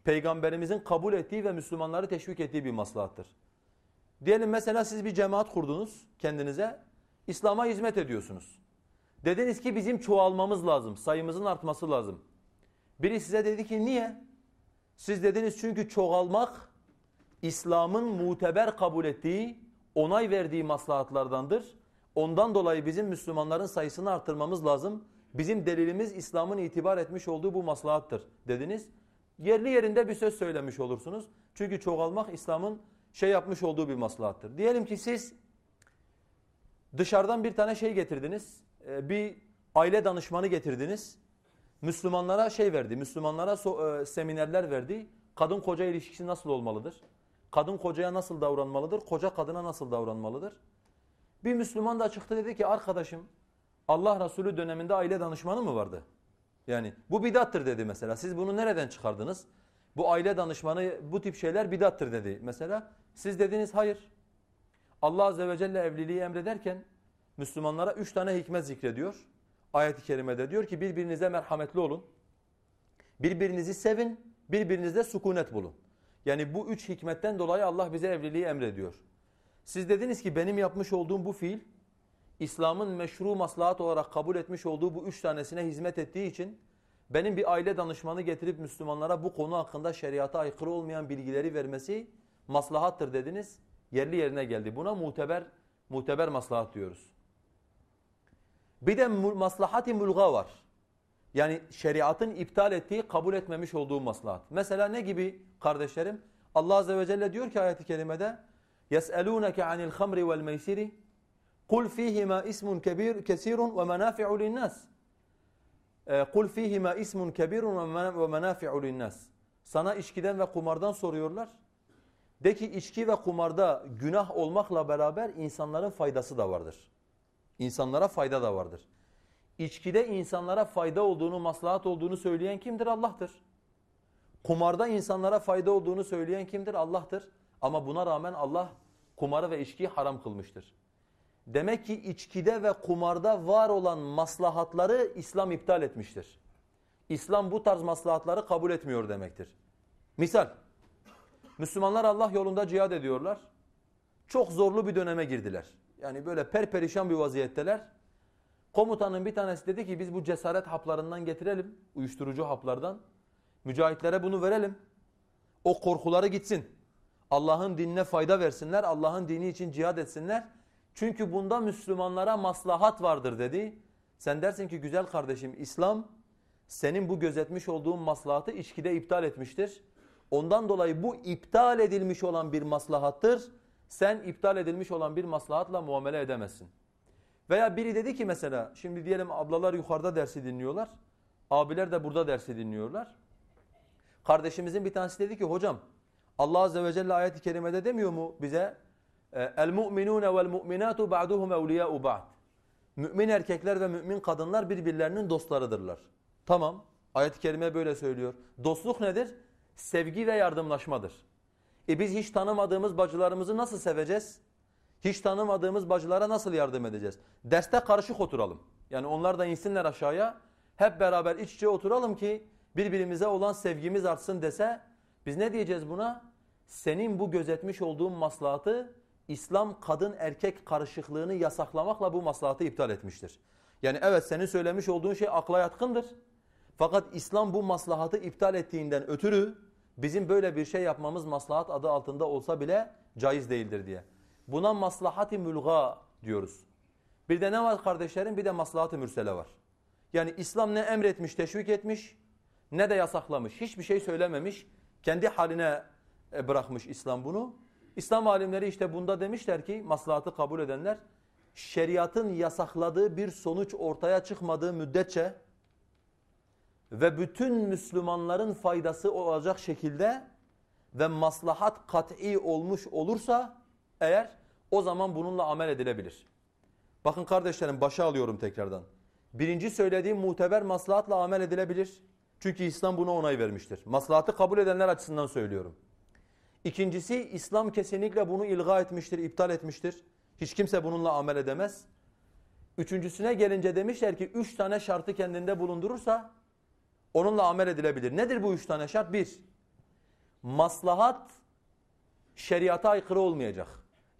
peygamberimizin kabul ettiği ve Müslümanları teşvik ettiği bir maslahattır. Diyelim mesela siz bir cemaat kurdunuz kendinize, İslam'a hizmet ediyorsunuz. Dediniz ki bizim çoğalmamız lazım, sayımızın artması lazım. Biri size dedi ki niye? Siz dediniz çünkü çoğalmak İslam'ın muteber kabul ettiği, onay verdiği maslahatlardandır. Ondan dolayı bizim Müslümanların sayısını arttırmamız lazım. Bizim delilimiz İslam'ın itibar etmiş olduğu bu maslahattır dediniz. Yerli yerinde bir söz söylemiş olursunuz. Çünkü çoğalmak İslam'ın şey yapmış olduğu bir maslahattır. Diyelim ki siz dışarıdan bir tane şey getirdiniz. E, bir aile danışmanı getirdiniz. Müslümanlara şey verdi, Müslümanlara e, seminerler verdi. Kadın koca ilişkisi nasıl olmalıdır? Kadın kocaya nasıl davranmalıdır? Koca kadına nasıl davranmalıdır? Bir Müslüman da çıktı dedi ki arkadaşım Allah Resulü döneminde aile danışmanı mı vardı? Yani bu bidattır dedi mesela. Siz bunu nereden çıkardınız? Bu aile danışmanı bu tip şeyler bidattır dedi mesela. Siz dediniz hayır. Allah Azze ve Celle evliliği emrederken Müslümanlara üç tane hikmet zikrediyor. Ayet-i kerimede diyor ki birbirinize merhametli olun. Birbirinizi sevin, birbirinizde sükunet bulun. Yani bu üç hikmetten dolayı Allah bize evliliği emrediyor. Siz dediniz ki benim yapmış olduğum bu fiil İslam'ın meşru maslahat olarak kabul etmiş olduğu bu üç tanesine hizmet ettiği için benim bir aile danışmanı getirip Müslümanlara bu konu hakkında şeriata aykırı olmayan bilgileri vermesi maslahattır dediniz. Yerli yerine geldi. Buna muteber muteber maslahat diyoruz. Bir de maslahati mulga var. Yani şeriatın iptal ettiği, kabul etmemiş olduğu maslahat. Mesela ne gibi kardeşlerim? Allah Azze ve Celle diyor ki ayet-i kerimede يَسْأَلُونَكَ عَنِ الْخَمْرِ وَالْمَيْسِرِ قُلْ فِيهِمَا اِسْمٌ كَبِيرٌ كَسِيرٌ وَمَنَافِعُ لِلنَّاسِ قُلْ فِيهِمَا اِسْمٌ كَبِيرٌ وَمَنَافِعُ لِلنَّاسِ Sana içkiden ve kumardan soruyorlar. De ki içki ve kumarda günah olmakla beraber insanların faydası da vardır. İnsanlara fayda da vardır. İçkide insanlara fayda olduğunu, maslahat olduğunu söyleyen kimdir? Allah'tır. Kumarda insanlara fayda olduğunu söyleyen kimdir? Allah'tır. Ama buna rağmen Allah kumarı ve içkiyi haram kılmıştır. Demek ki içkide ve kumarda var olan maslahatları İslam iptal etmiştir. İslam bu tarz maslahatları kabul etmiyor demektir. Misal, Müslümanlar Allah yolunda cihad ediyorlar. Çok zorlu bir döneme girdiler. Yani böyle perperişan bir vaziyetteler. Komutanın bir tanesi dedi ki biz bu cesaret haplarından getirelim, uyuşturucu haplardan. Mücahitlere bunu verelim. O korkuları gitsin. Allah'ın dinine fayda versinler, Allah'ın dini için cihad etsinler. Çünkü bunda Müslümanlara maslahat vardır dedi. Sen dersin ki güzel kardeşim İslam senin bu gözetmiş olduğun maslahatı içkide iptal etmiştir. Ondan dolayı bu iptal edilmiş olan bir maslahattır. Sen iptal edilmiş olan bir maslahatla muamele edemezsin. Veya biri dedi ki mesela şimdi diyelim ablalar yukarıda dersi dinliyorlar. Abiler de burada dersi dinliyorlar. Kardeşimizin bir tanesi dedi ki hocam Allah Azze ve Celle ayet-i kerimede demiyor mu bize el mu'minune vel mu'minatu ba'duhum evliya'u ba'd. Mümin erkekler ve mümin kadınlar birbirlerinin dostlarıdırlar. Tamam. Ayet-i kerime böyle söylüyor. Dostluk nedir? Sevgi ve yardımlaşmadır. E biz hiç tanımadığımız bacılarımızı nasıl seveceğiz? Hiç tanımadığımız bacılara nasıl yardım edeceğiz? Derste karışık oturalım. Yani onlar da insinler aşağıya. Hep beraber iç içe oturalım ki birbirimize olan sevgimiz artsın dese biz ne diyeceğiz buna? Senin bu gözetmiş olduğun maslahatı İslam kadın erkek karışıklığını yasaklamakla bu maslahatı iptal etmiştir. Yani evet senin söylemiş olduğun şey akla yatkındır. Fakat İslam bu maslahatı iptal ettiğinden ötürü bizim böyle bir şey yapmamız maslahat adı altında olsa bile caiz değildir diye. Buna maslahati mülga diyoruz. Bir de ne var kardeşlerim? Bir de maslahat-ı mürsele var. Yani İslam ne emretmiş, teşvik etmiş ne de yasaklamış. Hiçbir şey söylememiş. Kendi haline e, bırakmış İslam bunu. İslam alimleri işte bunda demişler ki maslahatı kabul edenler şeriatın yasakladığı bir sonuç ortaya çıkmadığı müddetçe ve bütün Müslümanların faydası olacak şekilde ve maslahat kat'i olmuş olursa eğer o zaman bununla amel edilebilir. Bakın kardeşlerim başa alıyorum tekrardan. Birinci söylediğim muteber maslahatla amel edilebilir. Çünkü İslam buna onay vermiştir. Maslahatı kabul edenler açısından söylüyorum. İkincisi İslam kesinlikle bunu ilga etmiştir, iptal etmiştir. Hiç kimse bununla amel edemez. Üçüncüsüne gelince demişler ki üç tane şartı kendinde bulundurursa onunla amel edilebilir. Nedir bu üç tane şart? Bir, maslahat şeriata aykırı olmayacak.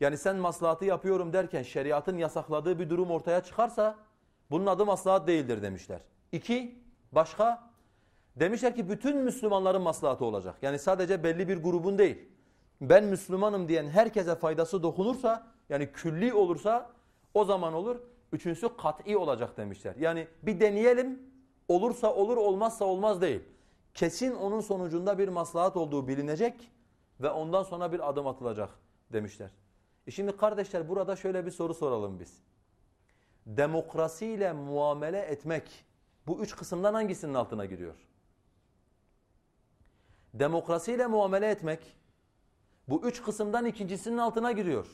Yani sen maslahatı yapıyorum derken şeriatın yasakladığı bir durum ortaya çıkarsa bunun adı maslahat değildir demişler. İki, başka demişler ki bütün Müslümanların maslahatı olacak. Yani sadece belli bir grubun değil. Ben Müslümanım diyen herkese faydası dokunursa yani külli olursa o zaman olur. Üçüncüsü kat'i olacak demişler. Yani bir deneyelim olursa olur olmazsa olmaz değil. Kesin onun sonucunda bir maslahat olduğu bilinecek ve ondan sonra bir adım atılacak demişler. E şimdi kardeşler burada şöyle bir soru soralım biz. Demokrasiyle muamele etmek bu üç kısımdan hangisinin altına giriyor? Demokrasiyle muamele etmek bu üç kısımdan ikincisinin altına giriyor.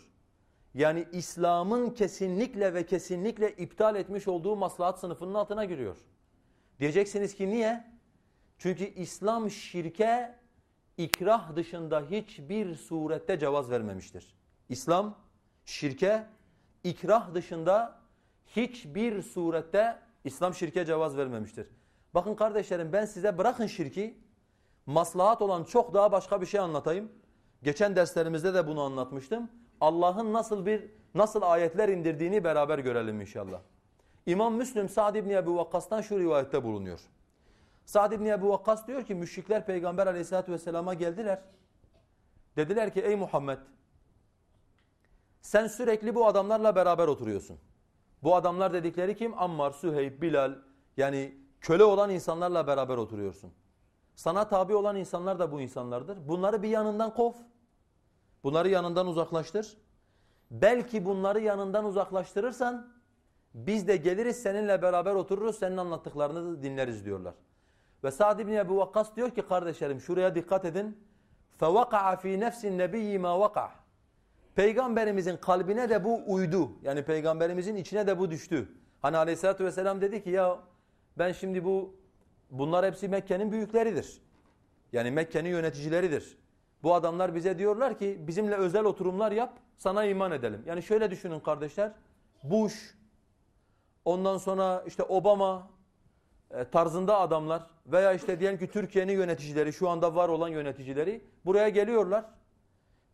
Yani İslam'ın kesinlikle ve kesinlikle iptal etmiş olduğu maslahat sınıfının altına giriyor. Diyeceksiniz ki niye? Çünkü İslam şirke ikrah dışında hiçbir surette cevaz vermemiştir. İslam şirke ikrah dışında hiçbir surette İslam şirke cevaz vermemiştir. Bakın kardeşlerim ben size bırakın şirki maslahat olan çok daha başka bir şey anlatayım. Geçen derslerimizde de bunu anlatmıştım. Allah'ın nasıl bir nasıl ayetler indirdiğini beraber görelim inşallah. İmam Müslim Sa'd ibn Ebu Vakkas'tan şu rivayette bulunuyor. Sa'd ibn Ebu Vakkas diyor ki müşrikler Peygamber aleyhissalatü vesselama geldiler. Dediler ki ey Muhammed sen sürekli bu adamlarla beraber oturuyorsun. Bu adamlar dedikleri kim? Ammar, Süheyb, Bilal yani köle olan insanlarla beraber oturuyorsun. Sana tabi olan insanlar da bu insanlardır. Bunları bir yanından kov. Bunları yanından uzaklaştır. Belki bunları yanından uzaklaştırırsan biz de geliriz seninle beraber otururuz senin anlattıklarını da dinleriz diyorlar. Ve Sa'd ibn Ebu Vakkas diyor ki kardeşlerim şuraya dikkat edin. فَوَقَعَ ف۪ي نَفْسِ النَّبِيِّ مَا وَقَعَ Peygamberimizin kalbine de bu uydu. Yani peygamberimizin içine de bu düştü. Hani aleyhissalatü vesselam dedi ki ya ben şimdi bu bunlar hepsi Mekke'nin büyükleridir. Yani Mekke'nin yöneticileridir. Bu adamlar bize diyorlar ki bizimle özel oturumlar yap sana iman edelim. Yani şöyle düşünün kardeşler. Bush, ondan sonra işte Obama e, tarzında adamlar veya işte diyelim ki Türkiye'nin yöneticileri şu anda var olan yöneticileri buraya geliyorlar.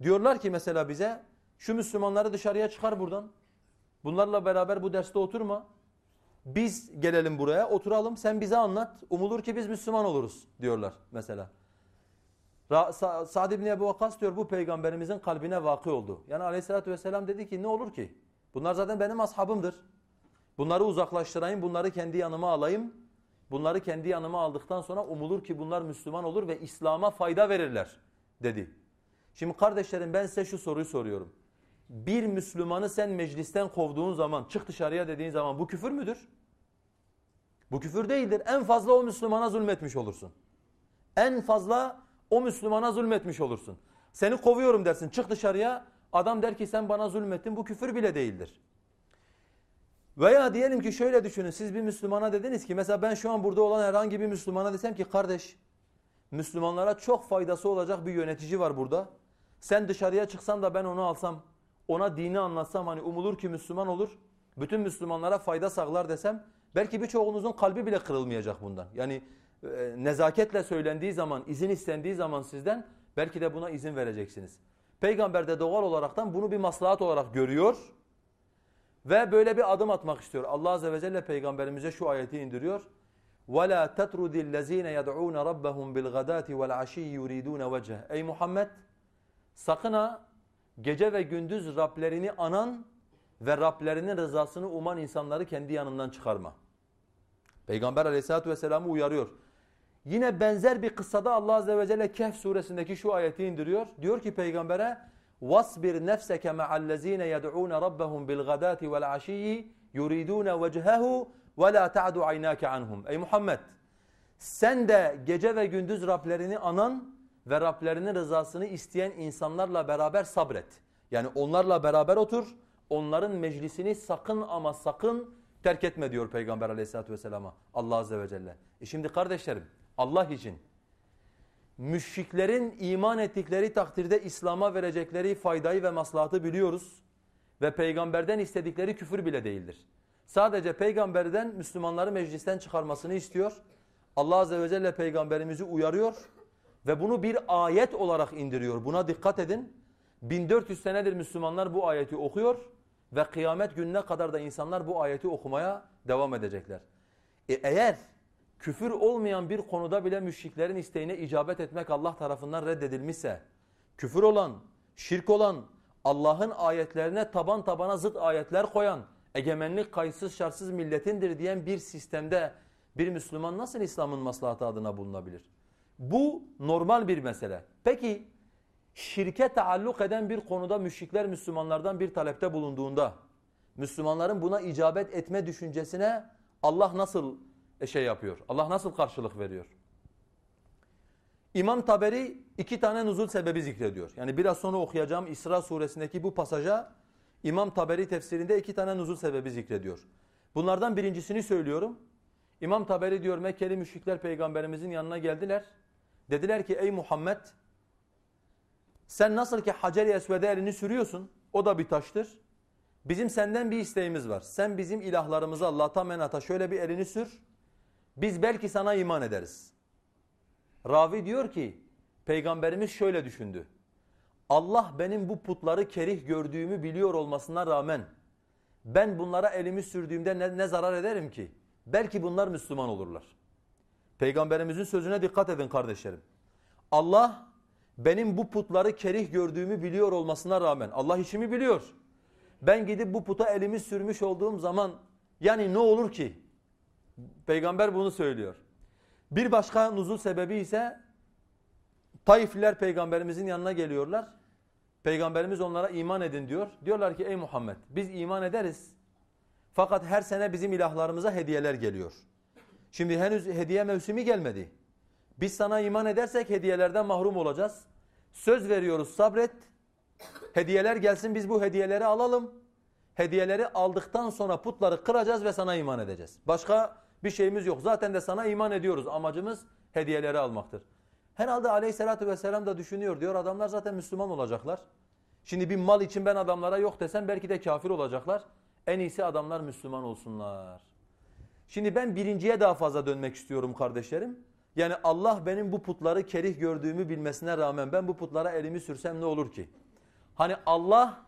Diyorlar ki mesela bize şu Müslümanları dışarıya çıkar buradan. Bunlarla beraber bu derste oturma. Biz gelelim buraya oturalım sen bize anlat. Umulur ki biz Müslüman oluruz diyorlar mesela. Sa Sa'd ibn Ebu Vakkas diyor bu peygamberimizin kalbine vakı oldu. Yani aleyhissalatü vesselam dedi ki ne olur ki? Bunlar zaten benim ashabımdır. Bunları uzaklaştırayım, bunları kendi yanıma alayım. Bunları kendi yanıma aldıktan sonra umulur ki bunlar Müslüman olur ve İslam'a fayda verirler dedi. Şimdi kardeşlerim ben size şu soruyu soruyorum. Bir Müslümanı sen meclisten kovduğun zaman, çık dışarıya dediğin zaman bu küfür müdür? Bu küfür değildir. En fazla o Müslümana zulmetmiş olursun. En fazla o Müslümana zulmetmiş olursun. Seni kovuyorum dersin çık dışarıya. Adam der ki sen bana zulmettin bu küfür bile değildir. Veya diyelim ki şöyle düşünün siz bir Müslümana dediniz ki mesela ben şu an burada olan herhangi bir Müslümana desem ki kardeş Müslümanlara çok faydası olacak bir yönetici var burada. Sen dışarıya çıksan da ben onu alsam ona dini anlatsam hani umulur ki Müslüman olur. Bütün Müslümanlara fayda sağlar desem belki birçoğunuzun kalbi bile kırılmayacak bundan. Yani nezaketle söylendiği zaman, izin istendiği zaman sizden belki de buna izin vereceksiniz. Peygamber de doğal olaraktan bunu bir maslahat olarak görüyor ve böyle bir adım atmak istiyor. Allah Azze ve Celle peygamberimize şu ayeti indiriyor. وَلَا تَتْرُدِ الَّذ۪ينَ يَدْعُونَ رَبَّهُمْ بِالْغَدَاتِ وَالْعَشِيِّ يُرِيدُونَ وَجْهَ Ey Muhammed sakın ha gece ve gündüz Rablerini anan ve Rablerinin rızasını uman insanları kendi yanından çıkarma. Peygamber aleyhissalatü vesselam'ı uyarıyor. Yine benzer bir kıssada Allah Azze ve Celle Kehf suresindeki şu ayeti indiriyor. Diyor ki peygambere وَاصْبِرْ نَفْسَكَ مَعَ الَّذ۪ينَ يَدْعُونَ رَبَّهُمْ بِالْغَدَاتِ وَالْعَشِيِّ يُرِيدُونَ وَجْهَهُ وَلَا تَعْدُ عَيْنَاكَ عَنْهُمْ Ey Muhammed sen de gece ve gündüz Rablerini anan ve Rablerinin rızasını isteyen insanlarla beraber sabret. Yani onlarla beraber otur, onların meclisini sakın ama sakın terk etme diyor Peygamber aleyhissalatü vesselama Allah azze ve celle. E şimdi kardeşlerim Allah için müşriklerin iman ettikleri takdirde İslam'a verecekleri faydayı ve maslahatı biliyoruz. Ve peygamberden istedikleri küfür bile değildir. Sadece peygamberden Müslümanları meclisten çıkarmasını istiyor. Allah Azze ve Celle peygamberimizi uyarıyor ve bunu bir ayet olarak indiriyor. Buna dikkat edin. 1400 senedir Müslümanlar bu ayeti okuyor ve kıyamet gününe kadar da insanlar bu ayeti okumaya devam edecekler. E eğer küfür olmayan bir konuda bile müşriklerin isteğine icabet etmek Allah tarafından reddedilmişse, küfür olan, şirk olan, Allah'ın ayetlerine taban tabana zıt ayetler koyan, egemenlik kayıtsız şartsız milletindir diyen bir sistemde bir Müslüman nasıl İslam'ın maslahatı adına bulunabilir? Bu normal bir mesele. Peki şirke taalluk eden bir konuda müşrikler Müslümanlardan bir talepte bulunduğunda Müslümanların buna icabet etme düşüncesine Allah nasıl şey yapıyor? Allah nasıl karşılık veriyor? İmam Taberi iki tane nuzul sebebi zikrediyor. Yani biraz sonra okuyacağım İsra suresindeki bu pasaja İmam Taberi tefsirinde iki tane nuzul sebebi zikrediyor. Bunlardan birincisini söylüyorum. İmam Taberi diyor Mekkeli müşrikler peygamberimizin yanına geldiler. Dediler ki ey Muhammed sen nasıl ki Hacer-i Esved'e elini sürüyorsun o da bir taştır. Bizim senden bir isteğimiz var. Sen bizim ilahlarımıza Lata menata şöyle bir elini sür. Biz belki sana iman ederiz. Ravi diyor ki peygamberimiz şöyle düşündü. Allah benim bu putları kerih gördüğümü biliyor olmasına rağmen ben bunlara elimi sürdüğümde ne, ne zarar ederim ki? Belki bunlar Müslüman olurlar. Peygamberimizin sözüne dikkat edin kardeşlerim. Allah benim bu putları kerih gördüğümü biliyor olmasına rağmen Allah işimi biliyor. Ben gidip bu puta elimi sürmüş olduğum zaman yani ne olur ki? Peygamber bunu söylüyor. Bir başka nuzul sebebi ise Taifliler peygamberimizin yanına geliyorlar. Peygamberimiz onlara iman edin diyor. Diyorlar ki ey Muhammed biz iman ederiz. Fakat her sene bizim ilahlarımıza hediyeler geliyor. Şimdi henüz hediye mevsimi gelmedi. Biz sana iman edersek hediyelerden mahrum olacağız. Söz veriyoruz sabret. Hediyeler gelsin biz bu hediyeleri alalım. Hediyeleri aldıktan sonra putları kıracağız ve sana iman edeceğiz. Başka bir şeyimiz yok. Zaten de sana iman ediyoruz. Amacımız hediyeleri almaktır. Herhalde aleyhissalatü vesselam da düşünüyor diyor. Adamlar zaten Müslüman olacaklar. Şimdi bir mal için ben adamlara yok desem belki de kafir olacaklar. En iyisi adamlar Müslüman olsunlar. Şimdi ben birinciye daha fazla dönmek istiyorum kardeşlerim. Yani Allah benim bu putları kerih gördüğümü bilmesine rağmen ben bu putlara elimi sürsem ne olur ki? Hani Allah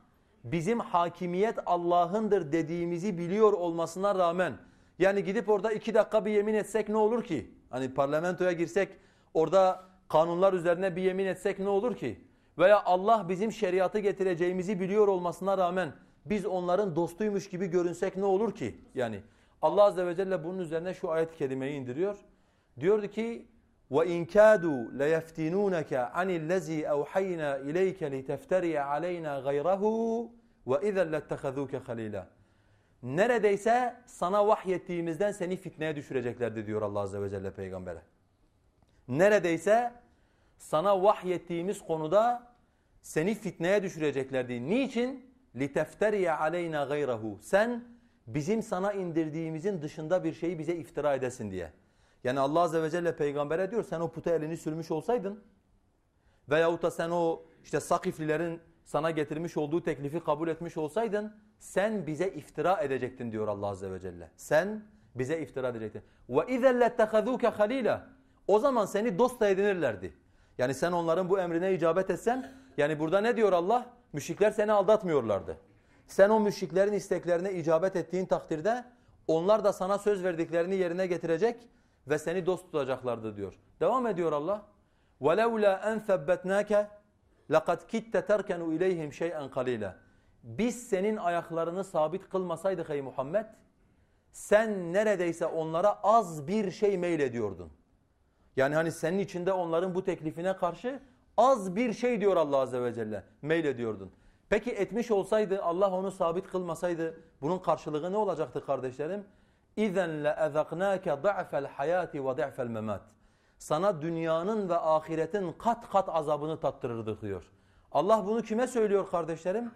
bizim hakimiyet Allah'ındır dediğimizi biliyor olmasına rağmen yani gidip orada iki dakika bir yemin etsek ne olur ki? Hani parlamentoya girsek orada kanunlar üzerine bir yemin etsek ne olur ki? Veya Allah bizim şeriatı getireceğimizi biliyor olmasına rağmen biz onların dostuymuş gibi görünsek ne olur ki? Yani Allah Azze ve Celle bunun üzerine şu ayet-i kerimeyi indiriyor. Diyordu ki وَاِنْ كَادُوا لَيَفْتِنُونَكَ عَنِ الَّذ۪ي اَوْحَيْنَا اِلَيْكَ لِتَفْتَرِيَ عَلَيْنَا غَيْرَهُ وَاِذَا لَاتَّخَذُوكَ خَلِيلًا Neredeyse sana vahyettiğimizden seni fitneye düşüreceklerdi diyor Allah Azze ve Celle peygambere. Neredeyse sana vahyettiğimiz konuda seni fitneye düşüreceklerdi. Niçin? لِتَفْتَرِيَ عَلَيْنَا غَيْرَهُ Sen bizim sana indirdiğimizin dışında bir şeyi bize iftira edesin diye. Yani Allah Azze ve Celle peygambere diyor sen o puta elini sürmüş olsaydın veyahut da sen o işte Sakiflilerin sana getirmiş olduğu teklifi kabul etmiş olsaydın sen bize iftira edecektin diyor Allah Azze ve Celle. Sen bize iftira edecektin. وَاِذَا لَتَّخَذُوكَ خَل۪يلًا O zaman seni dost da edinirlerdi. Yani sen onların bu emrine icabet etsen yani burada ne diyor Allah? Müşrikler seni aldatmıyorlardı. Sen o müşriklerin isteklerine icabet ettiğin takdirde onlar da sana söz verdiklerini yerine getirecek ve seni dost tutacaklardı diyor. Devam ediyor Allah. وَلَوْلَا أَنْ ثَبَّتْنَاكَ لَقَدْ كِتَّ تَرْكَنُ اِلَيْهِمْ شَيْئًا قَلِيلًا Biz senin ayaklarını sabit kılmasaydık ey Muhammed, sen neredeyse onlara az bir şey meylediyordun. Yani hani senin içinde onların bu teklifine karşı az bir şey diyor Allah Azze ve Celle meylediyordun. Peki etmiş olsaydı Allah onu sabit kılmasaydı bunun karşılığı ne olacaktı kardeşlerim? اِذَنْ لَاَذَقْنَاكَ ضَعْفَ الْحَيَاتِ وَضَعْفَ الْمَمَاتِ sana dünyanın ve ahiretin kat kat azabını tattırırdı diyor. Allah bunu kime söylüyor kardeşlerim?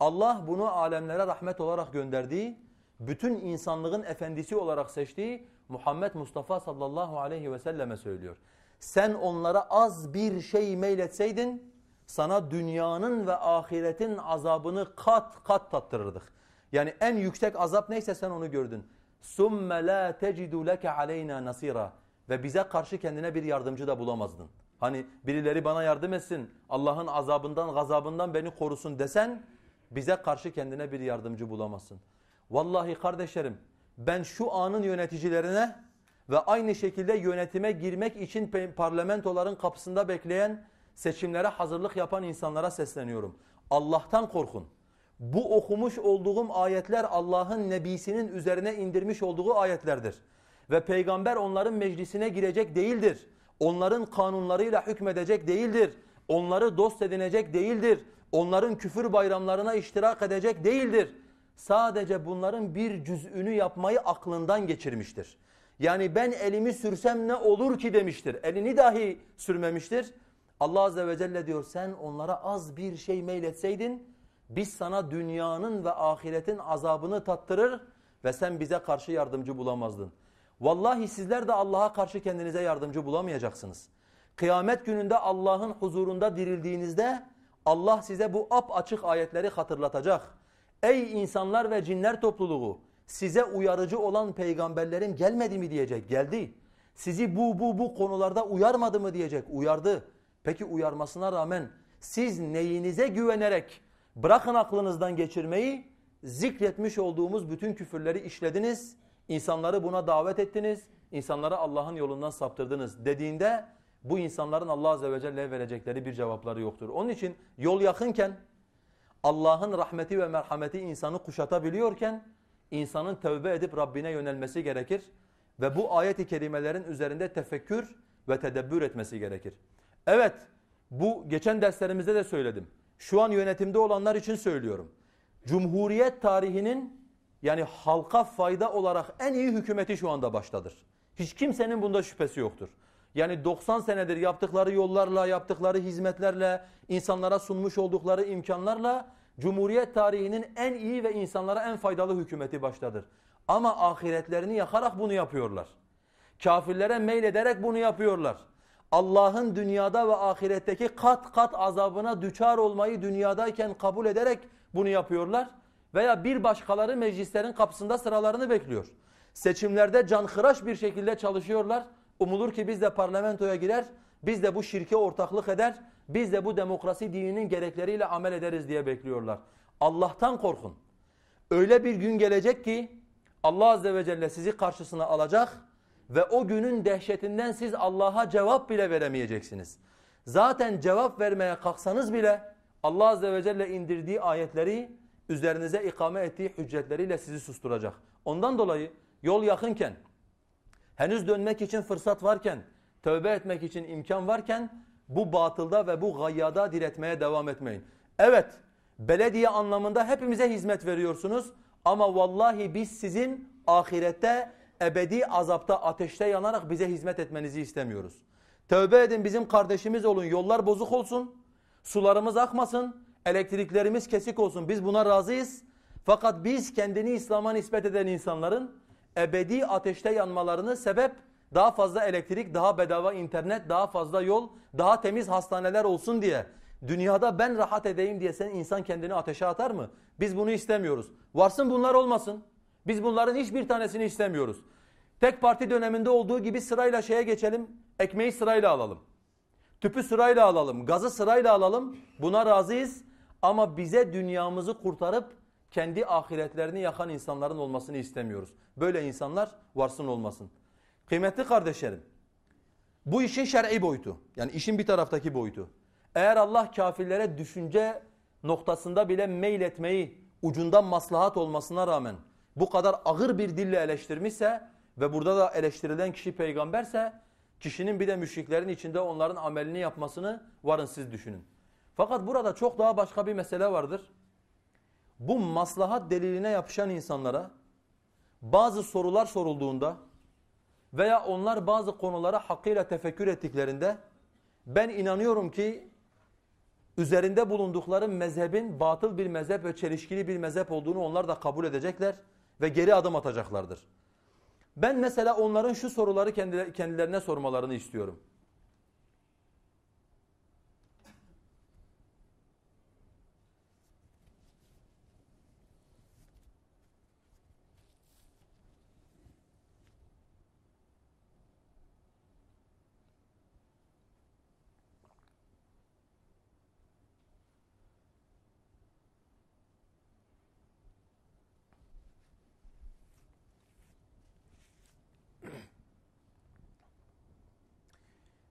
Allah bunu alemlere rahmet olarak gönderdiği, bütün insanlığın efendisi olarak seçtiği Muhammed Mustafa sallallahu aleyhi ve selleme söylüyor. Sen onlara az bir şey meyletseydin, sana dünyanın ve ahiretin azabını kat kat tattırırdık. Yani en yüksek azap neyse sen onu gördün. ثُمَّ لَا تَجِدُ لَكَ عَلَيْنَا نَصِيرًا ve bize karşı kendine bir yardımcı da bulamazdın. Hani birileri bana yardım etsin, Allah'ın azabından, gazabından beni korusun desen, bize karşı kendine bir yardımcı bulamazsın. Vallahi kardeşlerim, ben şu anın yöneticilerine ve aynı şekilde yönetime girmek için parlamentoların kapısında bekleyen, seçimlere hazırlık yapan insanlara sesleniyorum. Allah'tan korkun. Bu okumuş olduğum ayetler Allah'ın nebisinin üzerine indirmiş olduğu ayetlerdir. Ve peygamber onların meclisine girecek değildir. Onların kanunlarıyla hükmedecek değildir. Onları dost edinecek değildir. Onların küfür bayramlarına iştirak edecek değildir. Sadece bunların bir cüz'ünü yapmayı aklından geçirmiştir. Yani ben elimi sürsem ne olur ki demiştir. Elini dahi sürmemiştir. Allah Azze ve Celle diyor sen onlara az bir şey meyletseydin biz sana dünyanın ve ahiretin azabını tattırır ve sen bize karşı yardımcı bulamazdın. Vallahi sizler de Allah'a karşı kendinize yardımcı bulamayacaksınız. Kıyamet gününde Allah'ın huzurunda dirildiğinizde Allah size bu ap açık ayetleri hatırlatacak. Ey insanlar ve cinler topluluğu size uyarıcı olan peygamberlerim gelmedi mi diyecek. Geldi. Sizi bu bu bu konularda uyarmadı mı diyecek. Uyardı. Peki uyarmasına rağmen siz neyinize güvenerek bırakın aklınızdan geçirmeyi zikretmiş olduğumuz bütün küfürleri işlediniz. İnsanları buna davet ettiniz. İnsanları Allah'ın yolundan saptırdınız dediğinde bu insanların Allah Azze ve Celle'ye verecekleri bir cevapları yoktur. Onun için yol yakınken Allah'ın rahmeti ve merhameti insanı kuşatabiliyorken insanın tövbe edip Rabbine yönelmesi gerekir. Ve bu ayet-i kerimelerin üzerinde tefekkür ve tedebbür etmesi gerekir. Evet bu geçen derslerimizde de söyledim. Şu an yönetimde olanlar için söylüyorum. Cumhuriyet tarihinin yani halka fayda olarak en iyi hükümeti şu anda baştadır. Hiç kimsenin bunda şüphesi yoktur. Yani 90 senedir yaptıkları yollarla, yaptıkları hizmetlerle, insanlara sunmuş oldukları imkanlarla Cumhuriyet tarihinin en iyi ve insanlara en faydalı hükümeti baştadır. Ama ahiretlerini yakarak bunu yapıyorlar. Kafirlere meylederek bunu yapıyorlar. Allah'ın dünyada ve ahiretteki kat kat azabına düçar olmayı dünyadayken kabul ederek bunu yapıyorlar. Veya bir başkaları meclislerin kapısında sıralarını bekliyor. Seçimlerde canhıraş bir şekilde çalışıyorlar. Umulur ki biz de parlamentoya girer, biz de bu şirke ortaklık eder, biz de bu demokrasi dininin gerekleriyle amel ederiz diye bekliyorlar. Allah'tan korkun. Öyle bir gün gelecek ki Allah Azze ve Celle sizi karşısına alacak ve o günün dehşetinden siz Allah'a cevap bile veremeyeceksiniz. Zaten cevap vermeye kalksanız bile Allah Azze ve Celle indirdiği ayetleri üzerinize ikame ettiği hüccetleriyle sizi susturacak. Ondan dolayı yol yakınken, henüz dönmek için fırsat varken, tövbe etmek için imkan varken bu batılda ve bu gayyada diretmeye devam etmeyin. Evet, belediye anlamında hepimize hizmet veriyorsunuz ama vallahi biz sizin ahirette ebedi azapta ateşte yanarak bize hizmet etmenizi istemiyoruz. Tövbe edin bizim kardeşimiz olun yollar bozuk olsun, sularımız akmasın, elektriklerimiz kesik olsun biz buna razıyız. Fakat biz kendini İslam'a nispet eden insanların ebedi ateşte yanmalarını sebep daha fazla elektrik, daha bedava internet, daha fazla yol, daha temiz hastaneler olsun diye dünyada ben rahat edeyim diye sen insan kendini ateşe atar mı? Biz bunu istemiyoruz. Varsın bunlar olmasın. Biz bunların hiçbir tanesini istemiyoruz. Tek parti döneminde olduğu gibi sırayla şeye geçelim. Ekmeği sırayla alalım. Tüpü sırayla alalım. Gazı sırayla alalım. Buna razıyız. Ama bize dünyamızı kurtarıp kendi ahiretlerini yakan insanların olmasını istemiyoruz. Böyle insanlar varsın olmasın. Kıymetli kardeşlerim, bu işin şer'i boyutu. Yani işin bir taraftaki boyutu. Eğer Allah kafirlere düşünce noktasında bile meyletmeyi ucundan maslahat olmasına rağmen bu kadar ağır bir dille eleştirmişse ve burada da eleştirilen kişi peygamberse kişinin bir de müşriklerin içinde onların amelini yapmasını varın siz düşünün. Fakat burada çok daha başka bir mesele vardır. Bu maslahat deliline yapışan insanlara bazı sorular sorulduğunda veya onlar bazı konulara hakkıyla tefekkür ettiklerinde ben inanıyorum ki üzerinde bulundukları mezhebin batıl bir mezhep ve çelişkili bir mezhep olduğunu onlar da kabul edecekler ve geri adım atacaklardır. Ben mesela onların şu soruları kendilerine sormalarını istiyorum.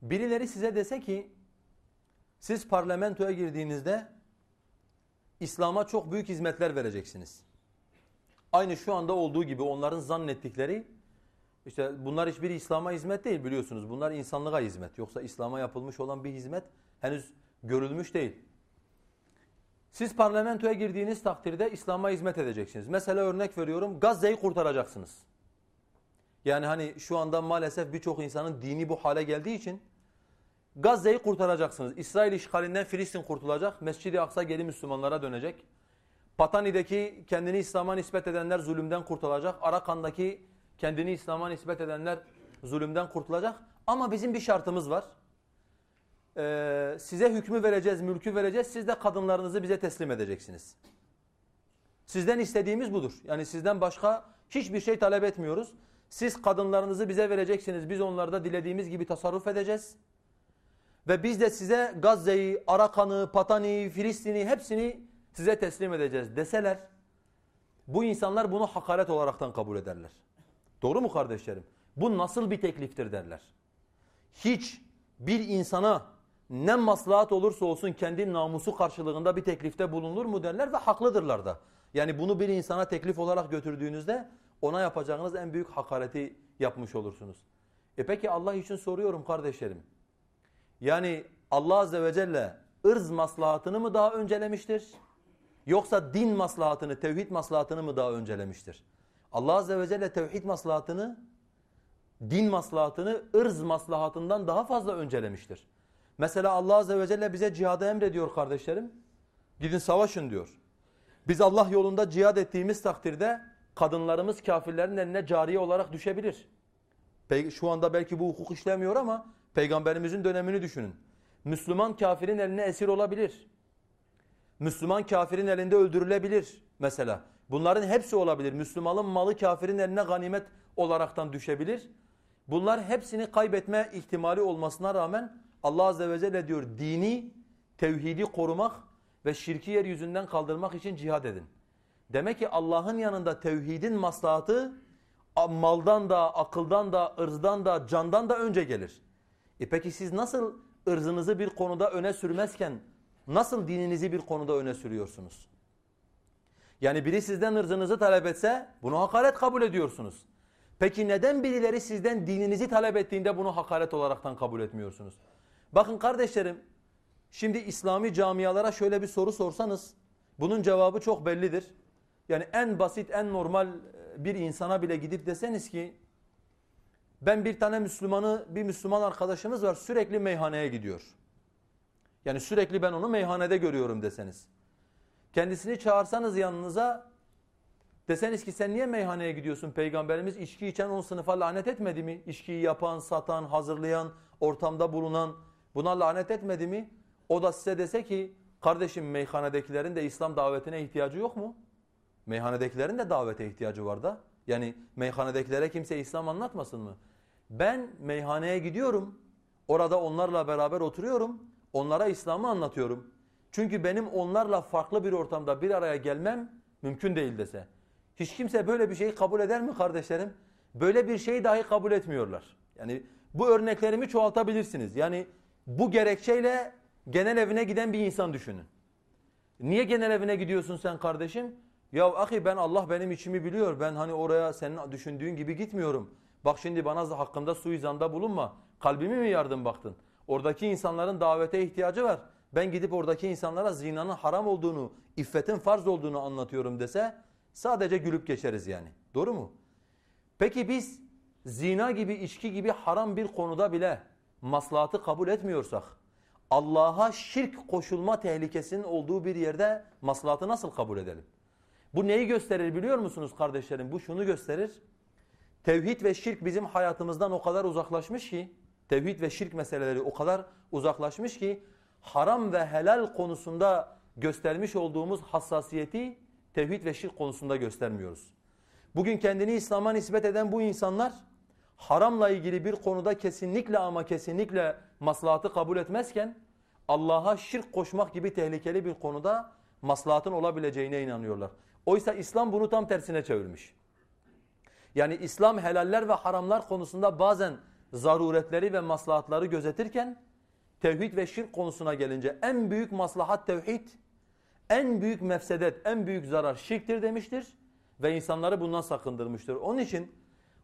Birileri size dese ki siz parlamentoya girdiğinizde İslam'a çok büyük hizmetler vereceksiniz. Aynı şu anda olduğu gibi onların zannettikleri işte bunlar hiçbir İslam'a hizmet değil biliyorsunuz. Bunlar insanlığa hizmet. Yoksa İslam'a yapılmış olan bir hizmet henüz görülmüş değil. Siz parlamentoya girdiğiniz takdirde İslam'a hizmet edeceksiniz. Mesela örnek veriyorum Gazze'yi kurtaracaksınız. Yani hani şu anda maalesef birçok insanın dini bu hale geldiği için Gazze'yi kurtaracaksınız. İsrail işgalinden Filistin kurtulacak. Mescid-i Aksa geri Müslümanlara dönecek. Patani'deki kendini İslam'a nispet edenler zulümden kurtulacak. Arakan'daki kendini İslam'a nispet edenler zulümden kurtulacak. Ama bizim bir şartımız var. Ee, size hükmü vereceğiz, mülkü vereceğiz. Siz de kadınlarınızı bize teslim edeceksiniz. Sizden istediğimiz budur. Yani sizden başka hiçbir şey talep etmiyoruz. Siz kadınlarınızı bize vereceksiniz. Biz onlarda dilediğimiz gibi tasarruf edeceğiz. Ve biz de size Gazze'yi, Arakan'ı, Patani, Filistin'i hepsini size teslim edeceğiz deseler bu insanlar bunu hakaret olaraktan kabul ederler. Doğru mu kardeşlerim? Bu nasıl bir tekliftir derler. Hiç bir insana ne maslahat olursa olsun kendi namusu karşılığında bir teklifte bulunur mu derler ve haklıdırlar da. Yani bunu bir insana teklif olarak götürdüğünüzde ona yapacağınız en büyük hakareti yapmış olursunuz. E peki Allah için soruyorum kardeşlerim. Yani Allah Azze ve Celle ırz maslahatını mı daha öncelemiştir? Yoksa din maslahatını, tevhid maslahatını mı daha öncelemiştir? Allah Azze ve Celle tevhid maslahatını, din maslahatını ırz maslahatından daha fazla öncelemiştir. Mesela Allah Azze ve Celle bize cihadı emrediyor kardeşlerim. Gidin savaşın diyor. Biz Allah yolunda cihad ettiğimiz takdirde kadınlarımız kafirlerin eline cariye olarak düşebilir. Şu anda belki bu hukuk işlemiyor ama Peygamberimizin dönemini düşünün. Müslüman kafirin eline esir olabilir. Müslüman kafirin elinde öldürülebilir mesela. Bunların hepsi olabilir. Müslümanın malı kafirin eline ganimet olaraktan düşebilir. Bunlar hepsini kaybetme ihtimali olmasına rağmen Allah Azze ve Celle diyor dini, tevhidi korumak ve şirki yeryüzünden kaldırmak için cihad edin. Demek ki Allah'ın yanında tevhidin maslahatı maldan da, akıldan da, ırzdan da, candan da önce gelir. E peki siz nasıl ırzınızı bir konuda öne sürmezken nasıl dininizi bir konuda öne sürüyorsunuz? Yani biri sizden ırzınızı talep etse bunu hakaret kabul ediyorsunuz. Peki neden birileri sizden dininizi talep ettiğinde bunu hakaret olaraktan kabul etmiyorsunuz? Bakın kardeşlerim şimdi İslami camialara şöyle bir soru sorsanız bunun cevabı çok bellidir. Yani en basit en normal bir insana bile gidip deseniz ki ben bir tane Müslümanı, bir Müslüman arkadaşımız var sürekli meyhaneye gidiyor. Yani sürekli ben onu meyhanede görüyorum deseniz. Kendisini çağırsanız yanınıza deseniz ki sen niye meyhaneye gidiyorsun? Peygamberimiz içki içen on sınıfa lanet etmedi mi? İçkiyi yapan, satan, hazırlayan, ortamda bulunan buna lanet etmedi mi? O da size dese ki kardeşim meyhanedekilerin de İslam davetine ihtiyacı yok mu? Meyhanedekilerin de davete ihtiyacı var da. Yani meyhanedekilere kimse İslam anlatmasın mı? Ben meyhaneye gidiyorum. Orada onlarla beraber oturuyorum. Onlara İslam'ı anlatıyorum. Çünkü benim onlarla farklı bir ortamda bir araya gelmem mümkün değil dese. Hiç kimse böyle bir şeyi kabul eder mi kardeşlerim? Böyle bir şeyi dahi kabul etmiyorlar. Yani bu örneklerimi çoğaltabilirsiniz. Yani bu gerekçeyle genel evine giden bir insan düşünün. Niye genel evine gidiyorsun sen kardeşim? Ya ahi ben Allah benim içimi biliyor. Ben hani oraya senin düşündüğün gibi gitmiyorum. Bak şimdi bana hakkında suizanda bulunma. Kalbimi mi yardım baktın? Oradaki insanların davete ihtiyacı var. Ben gidip oradaki insanlara zinanın haram olduğunu, iffetin farz olduğunu anlatıyorum dese sadece gülüp geçeriz yani. Doğru mu? Peki biz zina gibi, içki gibi haram bir konuda bile maslahatı kabul etmiyorsak Allah'a şirk koşulma tehlikesinin olduğu bir yerde maslahatı nasıl kabul edelim? Bu neyi gösterir biliyor musunuz kardeşlerim? Bu şunu gösterir. Tevhid ve şirk bizim hayatımızdan o kadar uzaklaşmış ki, tevhid ve şirk meseleleri o kadar uzaklaşmış ki, haram ve helal konusunda göstermiş olduğumuz hassasiyeti tevhid ve şirk konusunda göstermiyoruz. Bugün kendini İslam'a nispet eden bu insanlar haramla ilgili bir konuda kesinlikle ama kesinlikle maslahatı kabul etmezken Allah'a şirk koşmak gibi tehlikeli bir konuda maslahatın olabileceğine inanıyorlar. Oysa İslam bunu tam tersine çevirmiş. Yani İslam helaller ve haramlar konusunda bazen zaruretleri ve maslahatları gözetirken tevhid ve şirk konusuna gelince en büyük maslahat tevhid, en büyük mefsedet, en büyük zarar şirktir demiştir ve insanları bundan sakındırmıştır. Onun için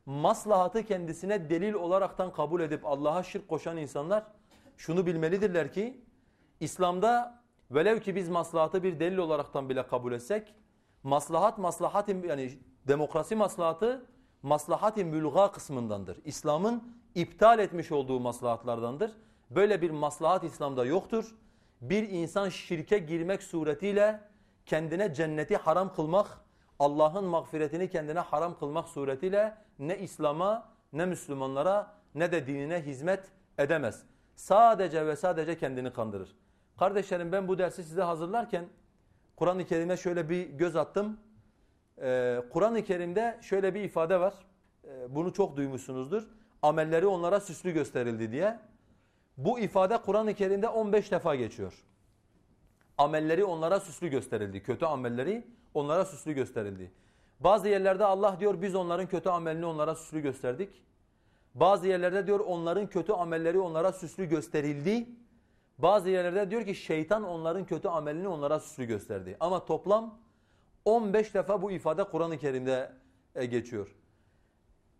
maslahatı kendisine delil olaraktan kabul edip Allah'a şirk koşan insanlar şunu bilmelidirler ki İslam'da velev ki biz maslahatı bir delil olaraktan bile kabul etsek maslahat maslahat yani demokrasi maslahatı maslahat-i mülga kısmındandır. İslam'ın iptal etmiş olduğu maslahatlardandır. Böyle bir maslahat İslam'da yoktur. Bir insan şirke girmek suretiyle kendine cenneti haram kılmak, Allah'ın mağfiretini kendine haram kılmak suretiyle ne İslam'a ne Müslümanlara ne de dinine hizmet edemez. Sadece ve sadece kendini kandırır. Kardeşlerim ben bu dersi size hazırlarken Kur'an-ı Kerim'e şöyle bir göz attım. Ee, Kur'an-ı Kerim'de şöyle bir ifade var. Ee, bunu çok duymuşsunuzdur. Amelleri onlara süslü gösterildi diye. Bu ifade Kur'an-ı Kerim'de 15 defa geçiyor. Amelleri onlara süslü gösterildi. Kötü amelleri onlara süslü gösterildi. Bazı yerlerde Allah diyor biz onların kötü amelini onlara süslü gösterdik. Bazı yerlerde diyor onların kötü amelleri onlara süslü gösterildi. Bazı yerlerde diyor ki şeytan onların kötü amelini onlara süslü gösterdi. Ama toplam 15 defa bu ifade Kur'an-ı Kerim'de e, geçiyor.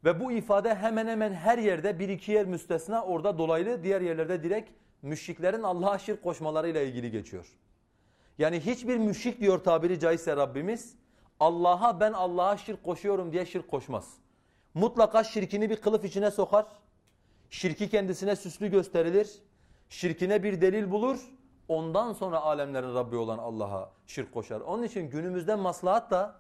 Ve bu ifade hemen hemen her yerde bir iki yer müstesna orada dolaylı diğer yerlerde direkt müşriklerin Allah'a şirk koşmalarıyla ilgili geçiyor. Yani hiçbir müşrik diyor tabiri caizse Rabbimiz Allah'a ben Allah'a şirk koşuyorum diye şirk koşmaz. Mutlaka şirkini bir kılıf içine sokar. Şirki kendisine süslü gösterilir. Şirkine bir delil bulur. Ondan sonra alemlerin Rabbi olan Allah'a şirk koşar. Onun için günümüzde maslahat da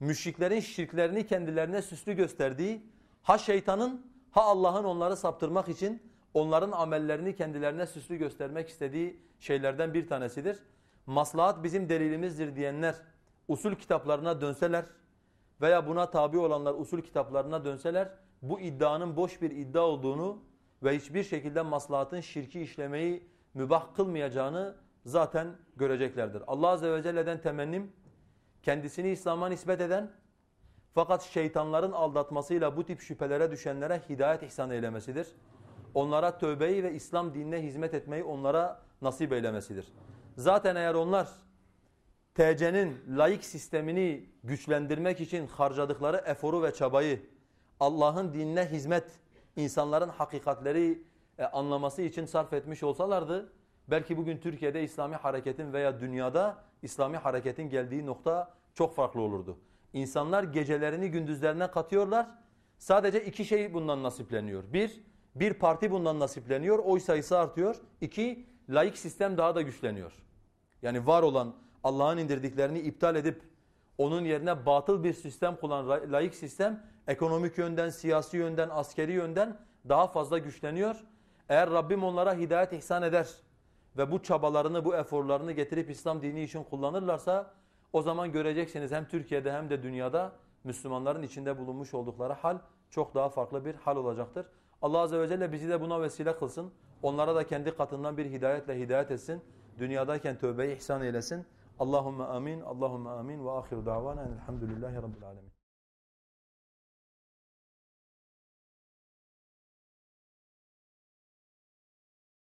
müşriklerin şirklerini kendilerine süslü gösterdiği ha şeytanın ha Allah'ın onları saptırmak için onların amellerini kendilerine süslü göstermek istediği şeylerden bir tanesidir. Maslahat bizim delilimizdir diyenler usul kitaplarına dönseler veya buna tabi olanlar usul kitaplarına dönseler bu iddianın boş bir iddia olduğunu ve hiçbir şekilde maslahatın şirki işlemeyi mübah kılmayacağını zaten göreceklerdir. Allah Azze ve Celle'den temennim kendisini İslam'a nispet eden fakat şeytanların aldatmasıyla bu tip şüphelere düşenlere hidayet ihsan eylemesidir. Onlara tövbeyi ve İslam dinine hizmet etmeyi onlara nasip eylemesidir. Zaten eğer onlar TC'nin laik sistemini güçlendirmek için harcadıkları eforu ve çabayı Allah'ın dinine hizmet, insanların hakikatleri e, anlaması için sarf etmiş olsalardı belki bugün Türkiye'de İslami hareketin veya dünyada İslami hareketin geldiği nokta çok farklı olurdu. İnsanlar gecelerini gündüzlerine katıyorlar. Sadece iki şey bundan nasipleniyor. Bir, bir parti bundan nasipleniyor. Oy sayısı artıyor. İki, laik sistem daha da güçleniyor. Yani var olan Allah'ın indirdiklerini iptal edip onun yerine batıl bir sistem kullanan laik sistem ekonomik yönden, siyasi yönden, askeri yönden daha fazla güçleniyor. Eğer Rabbim onlara hidayet ihsan eder ve bu çabalarını, bu eforlarını getirip İslam dini için kullanırlarsa o zaman göreceksiniz hem Türkiye'de hem de dünyada Müslümanların içinde bulunmuş oldukları hal çok daha farklı bir hal olacaktır. Allah Azze ve Celle bizi de buna vesile kılsın. Onlara da kendi katından bir hidayetle hidayet etsin. Dünyadayken tövbeyi ihsan eylesin. Allahumme amin, Allahumme amin ve ahiru davana elhamdülillahi rabbil alemin.